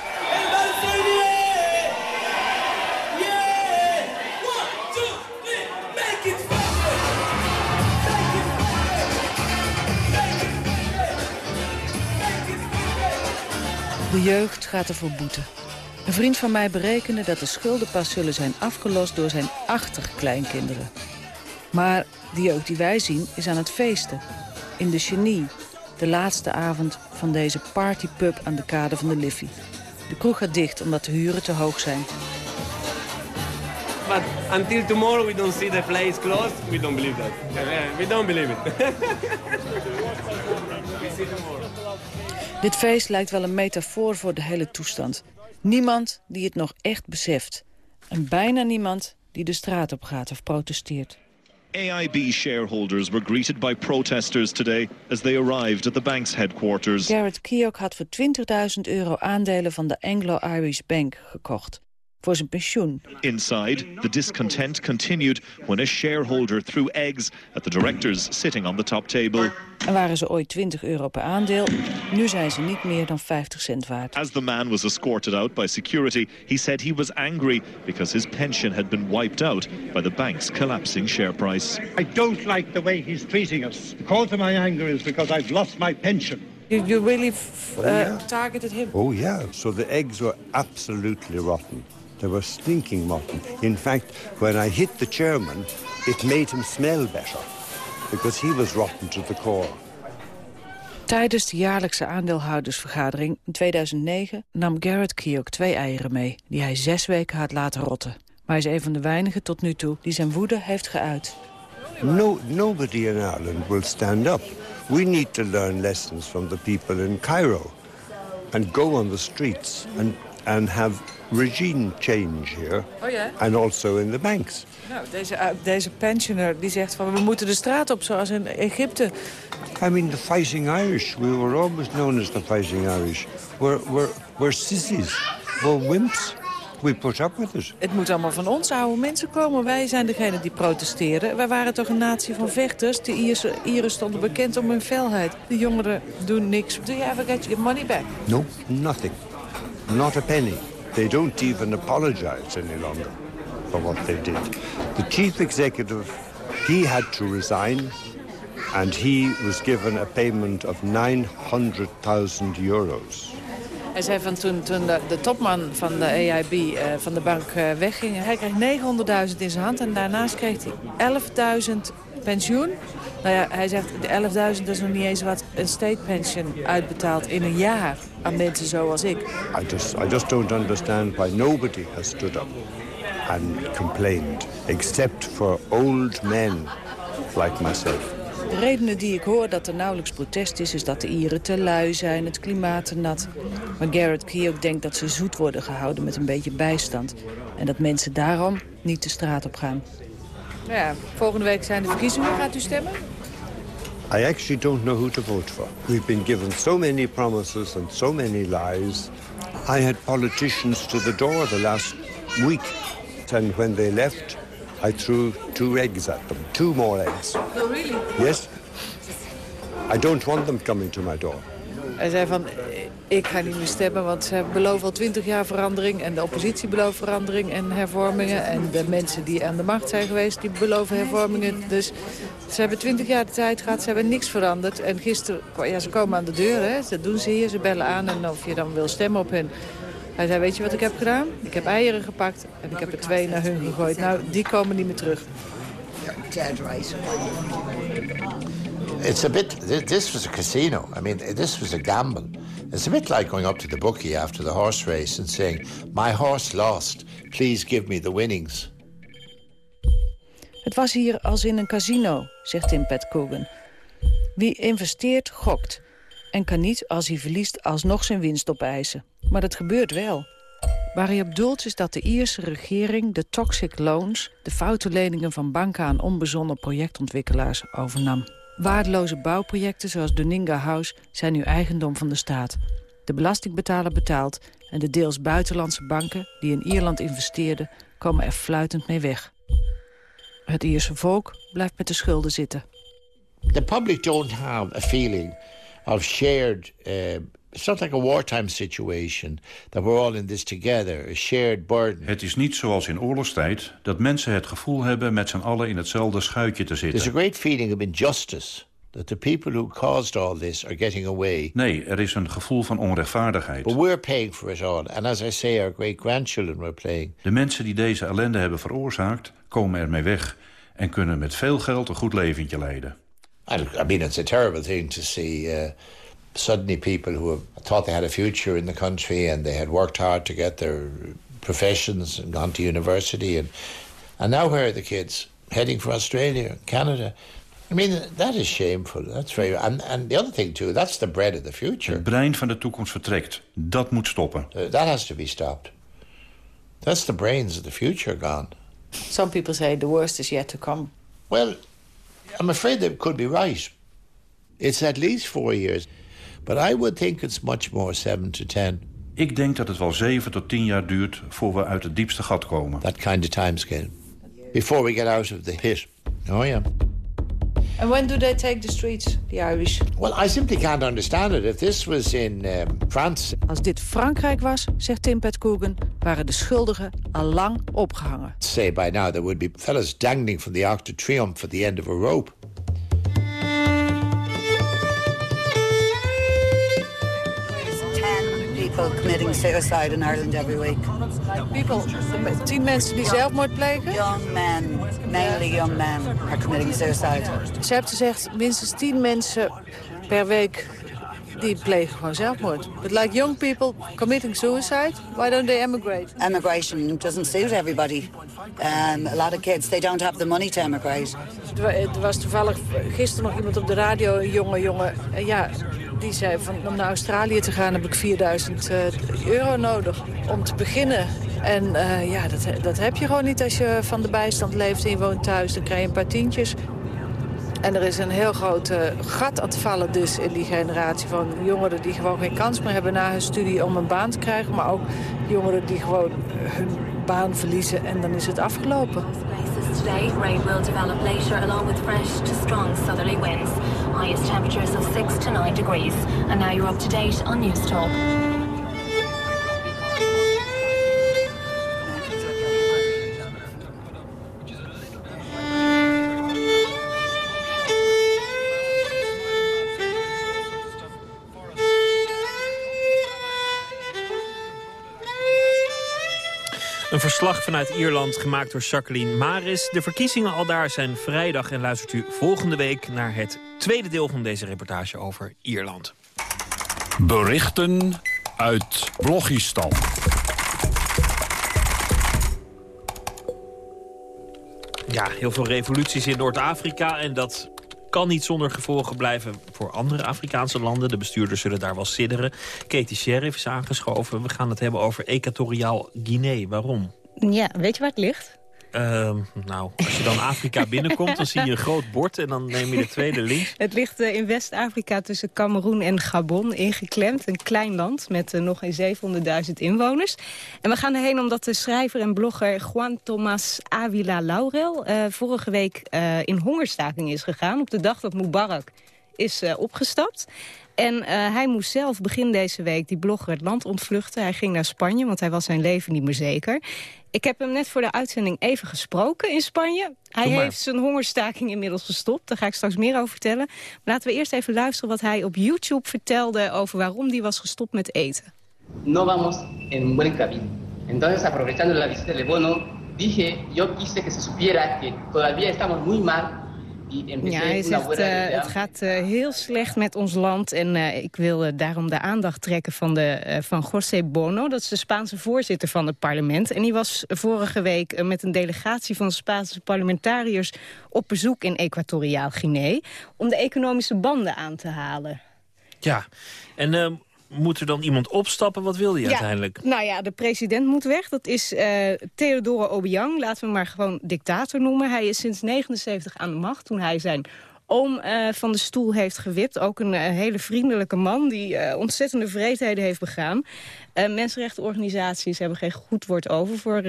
De jeugd gaat ervoor boeten. Een vriend van mij berekende dat de schulden pas zullen zijn afgelost door zijn achterkleinkinderen. Maar de jeugd die wij zien is aan het feesten. In de Genie, de laatste avond van deze partypub aan de kade van de Liffey. De kroeg gaat dicht omdat de huren te hoog zijn. But until tomorrow we don't see the place closed, we don't believe that. We don't believe it. we see tomorrow. Dit feest lijkt wel een metafoor voor de hele toestand. Niemand die het nog echt beseft. En bijna niemand die de straat op gaat of protesteert. AIB shareholders were greeted by protesters today as they arrived at the bank's headquarters. Garrett Keogh had voor 20.000 euro aandelen van de Anglo-Irish Bank gekocht. Voor zijn pensioen. Inside, the discontent continued when a shareholder threw eggs at the directors sitting on the top table. En waren ze ooit 20 euro per aandeel, nu zijn ze niet meer dan 50 cent waard. As the man was escorted out by security, he said he was angry because his pension had been wiped out by the bank's collapsing share price. I don't like the way he's treating us. The cause of my anger is because I've lost my pension. You, you really uh, yeah. targeted him? Oh, yeah. So the eggs were absolutely rotten. They were stinking rotten. In fact, when I hit the chairman, it made him smell better. Because he was rotten to the core. Tijdens de jaarlijkse aandeelhoudersvergadering in 2009 nam Garrett Keogh twee eieren mee... die hij zes weken had laten rotten. Maar hij is een van de weinigen tot nu toe die zijn woede heeft geuit. No, nobody in Ireland will stand up. We need to learn lessons from the people in Cairo. And go on the streets and, and have regime change here. Oh ja? And also in the banks. Nou, deze, uh, deze pensioner die zegt van we moeten de straat op zoals in Egypte. I mean, the fighting Irish, we were always known as the fighting Irish. We're, we're, we're sissies, we're wimps. We put up with it. Het moet allemaal van ons oude mensen komen. Wij zijn degene die protesteren. Wij waren toch een natie van vechters. De Ieren, Ieren stonden bekend om hun felheid. De jongeren doen niks. Do you ever get your money back? No, nothing. Not a penny. They don't even apologize any longer for what they did. The chief executive, he had to resign and he was given a payment of 900,000 euros. Hij zei van toen, toen de, topman van de AIB, uh, van de bank, uh, wegging... hij kreeg 900.000 in zijn hand en daarnaast kreeg hij 11.000 pensioen. Nou ja, hij zegt de 11.000 is nog niet eens wat een state pension uitbetaalt in een jaar aan mensen zoals ik. I just, I just don't understand why nobody has stood up and complained, except for old men like myself. De redenen die ik hoor dat er nauwelijks protest is... is dat de Ieren te lui zijn, het klimaat te nat. Maar Garrett Keogh denkt dat ze zoet worden gehouden met een beetje bijstand. En dat mensen daarom niet de straat op gaan. Nou ja, volgende week zijn de verkiezingen. Gaat u stemmen? I actually don't know who to vote for. We've been given so many promises and so many lies. I had politicians to the door the last week. And when they left, I threw two eggs at them. Two more eggs. Oh, really? Yes. I don't want them coming to my door. Hij zei van, Ik ga niet meer stemmen, want ze beloven al twintig jaar verandering... en de oppositie belooft verandering en hervormingen... en de mensen die aan de macht zijn geweest, die beloven hervormingen. Dus ze hebben twintig jaar de tijd gehad, ze hebben niks veranderd. En gisteren, ja, ze komen aan de deur, hè. dat doen ze hier, ze bellen aan... en of je dan wil stemmen op hen. Hij zei, weet je wat ik heb gedaan? Ik heb eieren gepakt en ik heb er twee naar hun gegooid. Nou, die komen niet meer terug. It's a bit. thi- This was a casino. I mean, this was a gamble. It's a bit like going up to the bookie after the horse race and saying, "My horse lost. Please give me the winnings." Het was hier als in een casino, zegt Tim Pat Coogan. Wie investeert, gokt. En kan niet, als hij verliest, alsnog zijn winst opeisen. Maar dat gebeurt wel. Waar hij op doelt is dat de Ierse regering de toxic loans... de foute leningen van banken aan onbezonnen projectontwikkelaars overnam. Waardeloze bouwprojecten zoals Doninga House zijn nu eigendom van de staat. De belastingbetaler betaalt en de deels buitenlandse banken... die in Ierland investeerden, komen er fluitend mee weg. Het Ierse volk blijft met de schulden zitten. The public don't have a feeling of shared. Uh, it's not like a wartime situation that we're all in this together. A shared burden. Het is niet zoals in oorlogstijd dat mensen het gevoel hebben met z'n allen in hetzelfde schuitje te There's a zitten. great feeling of injustice that the people who caused all this are getting away. Nee, er is een gevoel van onrechtvaardigheid. But we're paying for it all. And as I say, our great grandchildren were paying. De mensen die deze ellende hebben veroorzaakt, komen ermee weg... en kunnen met veel geld een goed leventje leiden. I, I mean, it's a terrible thing to see uh, suddenly people who have thought they had a future in the country and they had worked hard to get their professions and gone to university. And, and now where are the kids? Heading for Australia, Canada. I mean, that is shameful. That's very... And, and the other thing, too, that's the bread of the future. Het brein van de toekomst vertrekt. Dat moet stoppen. Uh, that has to be stopped. That's the brains of the future gone. Some people say the worst is yet to come. Well, I'm afraid they could be right. It's at least four years. But I would think it's much more seven to ten. Ik denk dat het wel zeven tot tien jaar duurt voor we uit het diepste gat komen. That kind of timescale. Before we get out of the pit. Oh, yeah. And when do they take the streets, the Irish? Well, I simply can't understand it. If this was in um, France... Als dit Frankrijk was, zegt Tim Pat Coogan, waren de schuldigen al lang opgehangen. Say by now there would be fellas dangling from the Arc de Triomphe at the end of a rope. People committing suicide in Ireland every week. People, tien mensen die zelfmoord plegen? Young men, mainly young men, are committing suicide. Ze heeft gezegd, minstens tien mensen per week die plegen gewoon zelfmoord. But like young people committing suicide, why don't they emigrate? Emigration doesn't suit everybody. Um, a lot of kids, they don't have the money to emigrate. Er wa- was toevallig gisteren nog iemand op de radio, een jonge jongen. En ja, die zei van om naar Australië te gaan heb ik 4000 eh, euro nodig om te beginnen. En eh, ja, dat, dat heb je gewoon niet als je van de bijstand leeft en je woont thuis. Dan krijg je een paar tientjes. En er is een heel groot eh, gat aan het vallen dus in die generatie van jongeren die gewoon geen kans meer hebben na hun studie om een baan te krijgen. Maar ook jongeren die gewoon hun baan verliezen en dan is het afgelopen. Today. Rain will develop later along with fresh to strong southerly winds. Highest temperatures of 6 to 9 degrees. And now you're up to date on News Talk. Verslag vanuit Ierland gemaakt door Jacqueline Maris. De verkiezingen al daar zijn vrijdag en luistert u volgende week naar het tweede deel van deze reportage over Ierland. Berichten uit Blochistan. Ja, heel veel revoluties in Noord-Afrika en dat kan niet zonder gevolgen blijven voor andere Afrikaanse landen. De bestuurders zullen daar wel sidderen. Katie Sheriff is aangeschoven. We gaan het hebben over Equatoriaal Guinea. Waarom? Ja, weet je waar het ligt? Ehm, nou, als je dan Afrika binnenkomt, dan zie je een groot bord... en dan neem je de tweede links. Het ligt eh, in West-Afrika tussen Cameroen en Gabon ingeklemd. Een klein land met eh, nog eens 700.000 inwoners. En we gaan erheen omdat de schrijver en blogger Juan Tomás Avila Laurel... eh, vorige week in hongerstaking is gegaan op de dag dat Mubarak is opgestapt. En uh, hij moest zelf begin deze week die blogger het land ontvluchten. Hij ging naar Spanje, want hij was zijn leven niet meer zeker. Ik heb hem net voor de uitzending even gesproken in Spanje. Hij heeft zijn hongerstaking inmiddels gestopt. Daar ga ik straks meer over vertellen. Maar laten we eerst even luisteren wat hij op YouTube vertelde... over waarom hij was gestopt met eten. No vamos en buen camino. Entonces, aprovechando la visita de Bono, dije, yo quise que se supiera que todavía estamos muy mal ja, hij zegt, uh, het gaat uh, heel slecht met ons land. En uh, ik wil daarom de aandacht trekken van, de, van José Bono. Dat is de Spaanse voorzitter van het parlement. En die was vorige week met een delegatie van Spaanse parlementariërs... op bezoek in Equatoriaal Guinea... om de economische banden aan te halen. Ja, en ehm, moet er dan iemand opstappen? Wat wil hij uiteindelijk? Nou ja, de president moet weg. Dat is uh, Theodore Obiang. Laten we hem maar gewoon dictator noemen. Hij is sinds 79 aan de macht. Toen hij zijn oom uh, van de stoel heeft gewipt. Ook een uh, hele vriendelijke man die uh, ontzettende vreedheden heeft begaan. mensenrechtenorganisaties hebben geen goed woord over voor,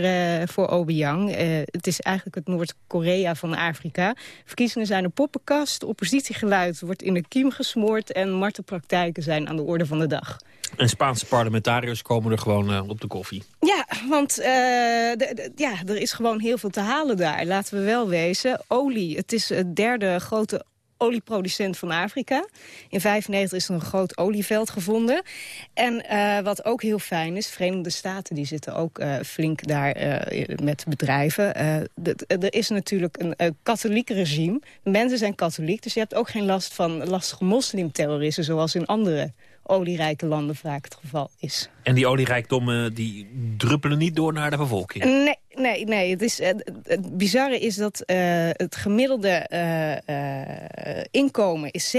voor Obiang. het is eigenlijk het Noord-Korea van Afrika. Verkiezingen zijn een poppenkast, oppositiegeluid wordt in de kiem gesmoord... en martelpraktijken zijn aan de orde van de dag. En Spaanse parlementariërs komen er gewoon op de koffie. Ja, want de, ja, er is gewoon heel veel te halen daar. Laten we wel wezen. Olie, het is het derde grote olieproducent van Afrika. In 1995 is er een groot olieveld gevonden. En uh, wat ook heel fijn is, Verenigde Staten die zitten ook flink daar met bedrijven. er is natuurlijk een katholiek regime. mensen zijn katholiek, dus je hebt ook geen last van lastige moslimterroristen... zoals in andere olierijke landen vaak het geval is. En die olierijkdommen die druppelen niet door naar de bevolking? Nee, nee, nee. Het, is, het, het bizarre is dat uh, het gemiddelde uh, uh, inkomen is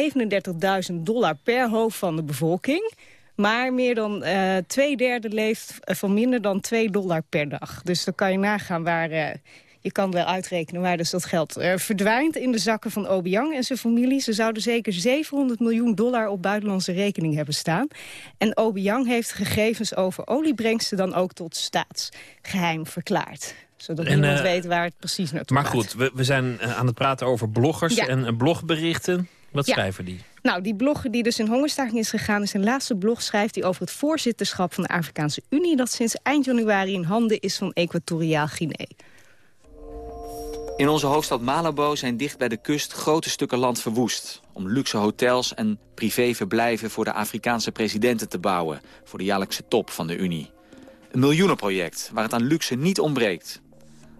37.000 dollar per hoofd van de bevolking. Maar meer dan twee derde leeft van minder dan 2 dollar per dag. Dus dan kan je nagaan waar je kan wel uitrekenen waar dus dat geld uh, verdwijnt in de zakken van Obiang en zijn familie. Ze zouden zeker 700 miljoen dollar op buitenlandse rekening hebben staan. En Obiang heeft gegevens over oliebrengsten dan ook tot staatsgeheim verklaard zodat en, niemand uh, weet waar het precies naartoe gaat. Maar goed, we, we zijn uh, aan het praten over bloggers ja. en blogberichten. Wat ja. schrijven die? Nou, die blogger die dus in hongerstaking is gegaan... in zijn laatste blog schrijft hij over het voorzitterschap van de Afrikaanse Unie... dat sinds eind januari in handen is van Equatoriaal Guinea. In onze hoofdstad Malabo zijn dicht bij de kust grote stukken land verwoest... om luxe hotels en privéverblijven voor de Afrikaanse presidenten te bouwen... voor de jaarlijkse top van de Unie. Een miljoenenproject waar het aan luxe niet ontbreekt.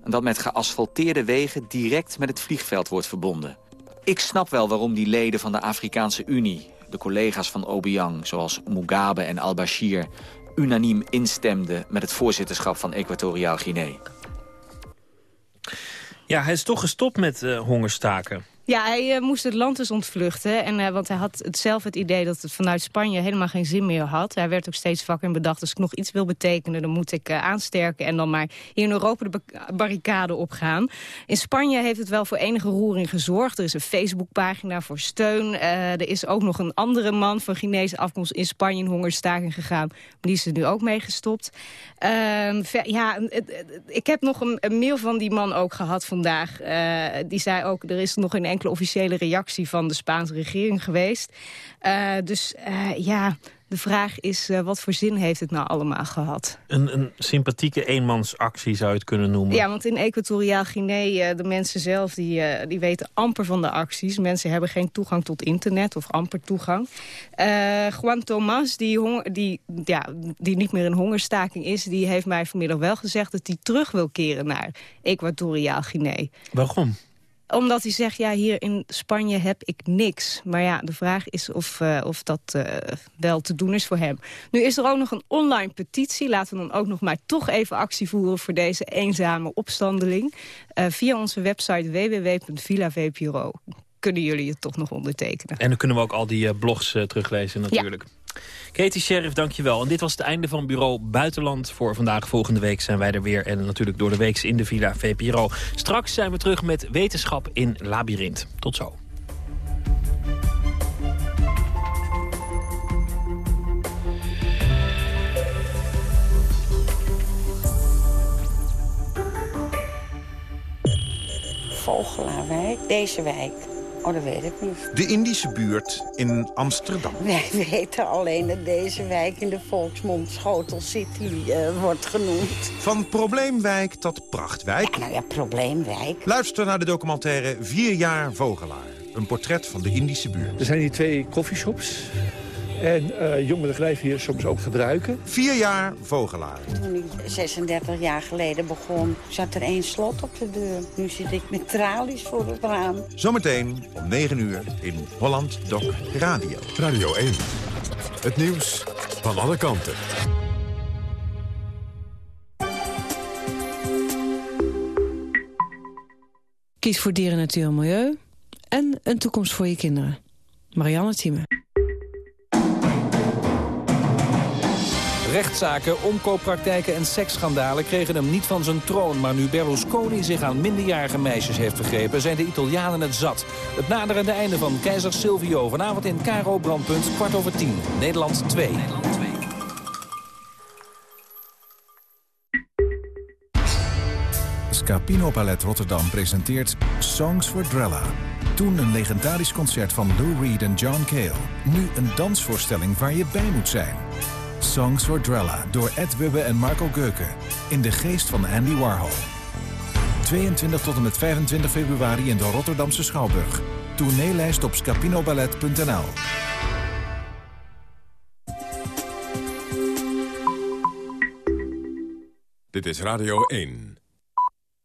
En dat met geasfalteerde wegen direct met het vliegveld wordt verbonden. Ik snap wel waarom die leden van de Afrikaanse Unie... de collega's van Obiang, zoals Mugabe en al-Bashir... unaniem instemden met het voorzitterschap van Equatoriaal Guinea. Ja, hij is toch gestopt met uh, hongerstaken. Ja, hij uh, moest het land dus ontvluchten. En, uh, want hij had het zelf het idee dat het vanuit Spanje helemaal geen zin meer had. Hij werd ook steeds wakker en bedacht... als ik nog iets wil betekenen, dan moet ik uh, aansterken... en dan maar hier in Europa de barricade opgaan. In Spanje heeft het wel voor enige roering gezorgd. Er is een Facebookpagina voor steun. er is ook nog een andere man van Chinese afkomst in Spanje... in hongerstaking gegaan. Maar die is er nu ook mee gestopt. Ehm, ja, ik heb nog een, mail van die man ook gehad vandaag. die zei ook, er is nog een enkele officiële reactie van de Spaanse regering geweest. Uh, dus uh, ja, de vraag is, uh, wat voor zin heeft het nou allemaal gehad? Een, een sympathieke eenmansactie zou je het kunnen noemen. Ja, want in Equatoriaal Guinea, de mensen zelf, die, die weten amper van de acties. Mensen hebben geen toegang tot internet of amper toegang. Juan Thomas, die, honger, die, ja, die niet meer in hongerstaking is... die heeft mij vanmiddag wel gezegd dat hij terug wil keren naar Equatoriaal Guinea. Waarom? Omdat hij zegt, ja, hier in Spanje heb ik niks. Maar ja, de vraag is of, uh, of dat uh, wel te doen is voor hem. Nu is er ook nog een online petitie. Laten we dan ook nog maar toch even actie voeren... voor deze eenzame opstandeling. Uh, via onze website www.villavpro kunnen jullie het toch nog ondertekenen. En dan kunnen we ook al die blogs teruglezen natuurlijk. Ja. Katie Sheriff, dankjewel. En dit was het einde van Bureau Buitenland voor vandaag. Volgende week zijn wij er weer. En natuurlijk door de weeks in de Villa VPRO. Straks zijn we terug met Wetenschap in Labyrinth. Tot zo. Vogelaarwijk, deze wijk. Oh, dat weet ik niet. De Indische buurt in Amsterdam. Wij weten alleen dat deze wijk in de volksmond Schotel City eh, wordt genoemd. Van probleemwijk tot prachtwijk. nou ja, probleemwijk. Luister naar de documentaire Vier jaar Vogelaar. Een portret van de Indische buurt. Er zijn hier twee coffeeshops. En uh, jongeren blijven hier soms ook gebruiken. Vier jaar Vogelaar. Toen ik 36 jaar geleden begon, zat er één slot op de deur. Nu zit ik met tralies voor het raam. Zometeen om 9 uur in Holland Doc Radio. Radio 1. Het nieuws van alle kanten. Kies voor dieren, natuur en milieu. En een toekomst voor je kinderen. Marianne Thieme. Rechtszaken, omkooppraktijken en seksschandalen kregen hem niet van zijn troon. Maar nu Berlusconi zich aan minderjarige meisjes heeft vergrepen... zijn de Italianen het zat. Het naderende einde van keizer Silvio. Vanavond in Caro Brandpunt, kwart over tien. Nederland 2. Scapino Ballet Rotterdam presenteert Songs for Drella. Toen een legendarisch concert van Lou Reed en John Cale. Nu een dansvoorstelling waar je bij moet zijn. Songs for Drella door Ed Wubbe en Marco Geuken. In de geest van Andy Warhol. 22 tot en met 25 februari in de Rotterdamse Schouwburg. Tourneelijst op scapinoballet.nl Dit is Radio 1.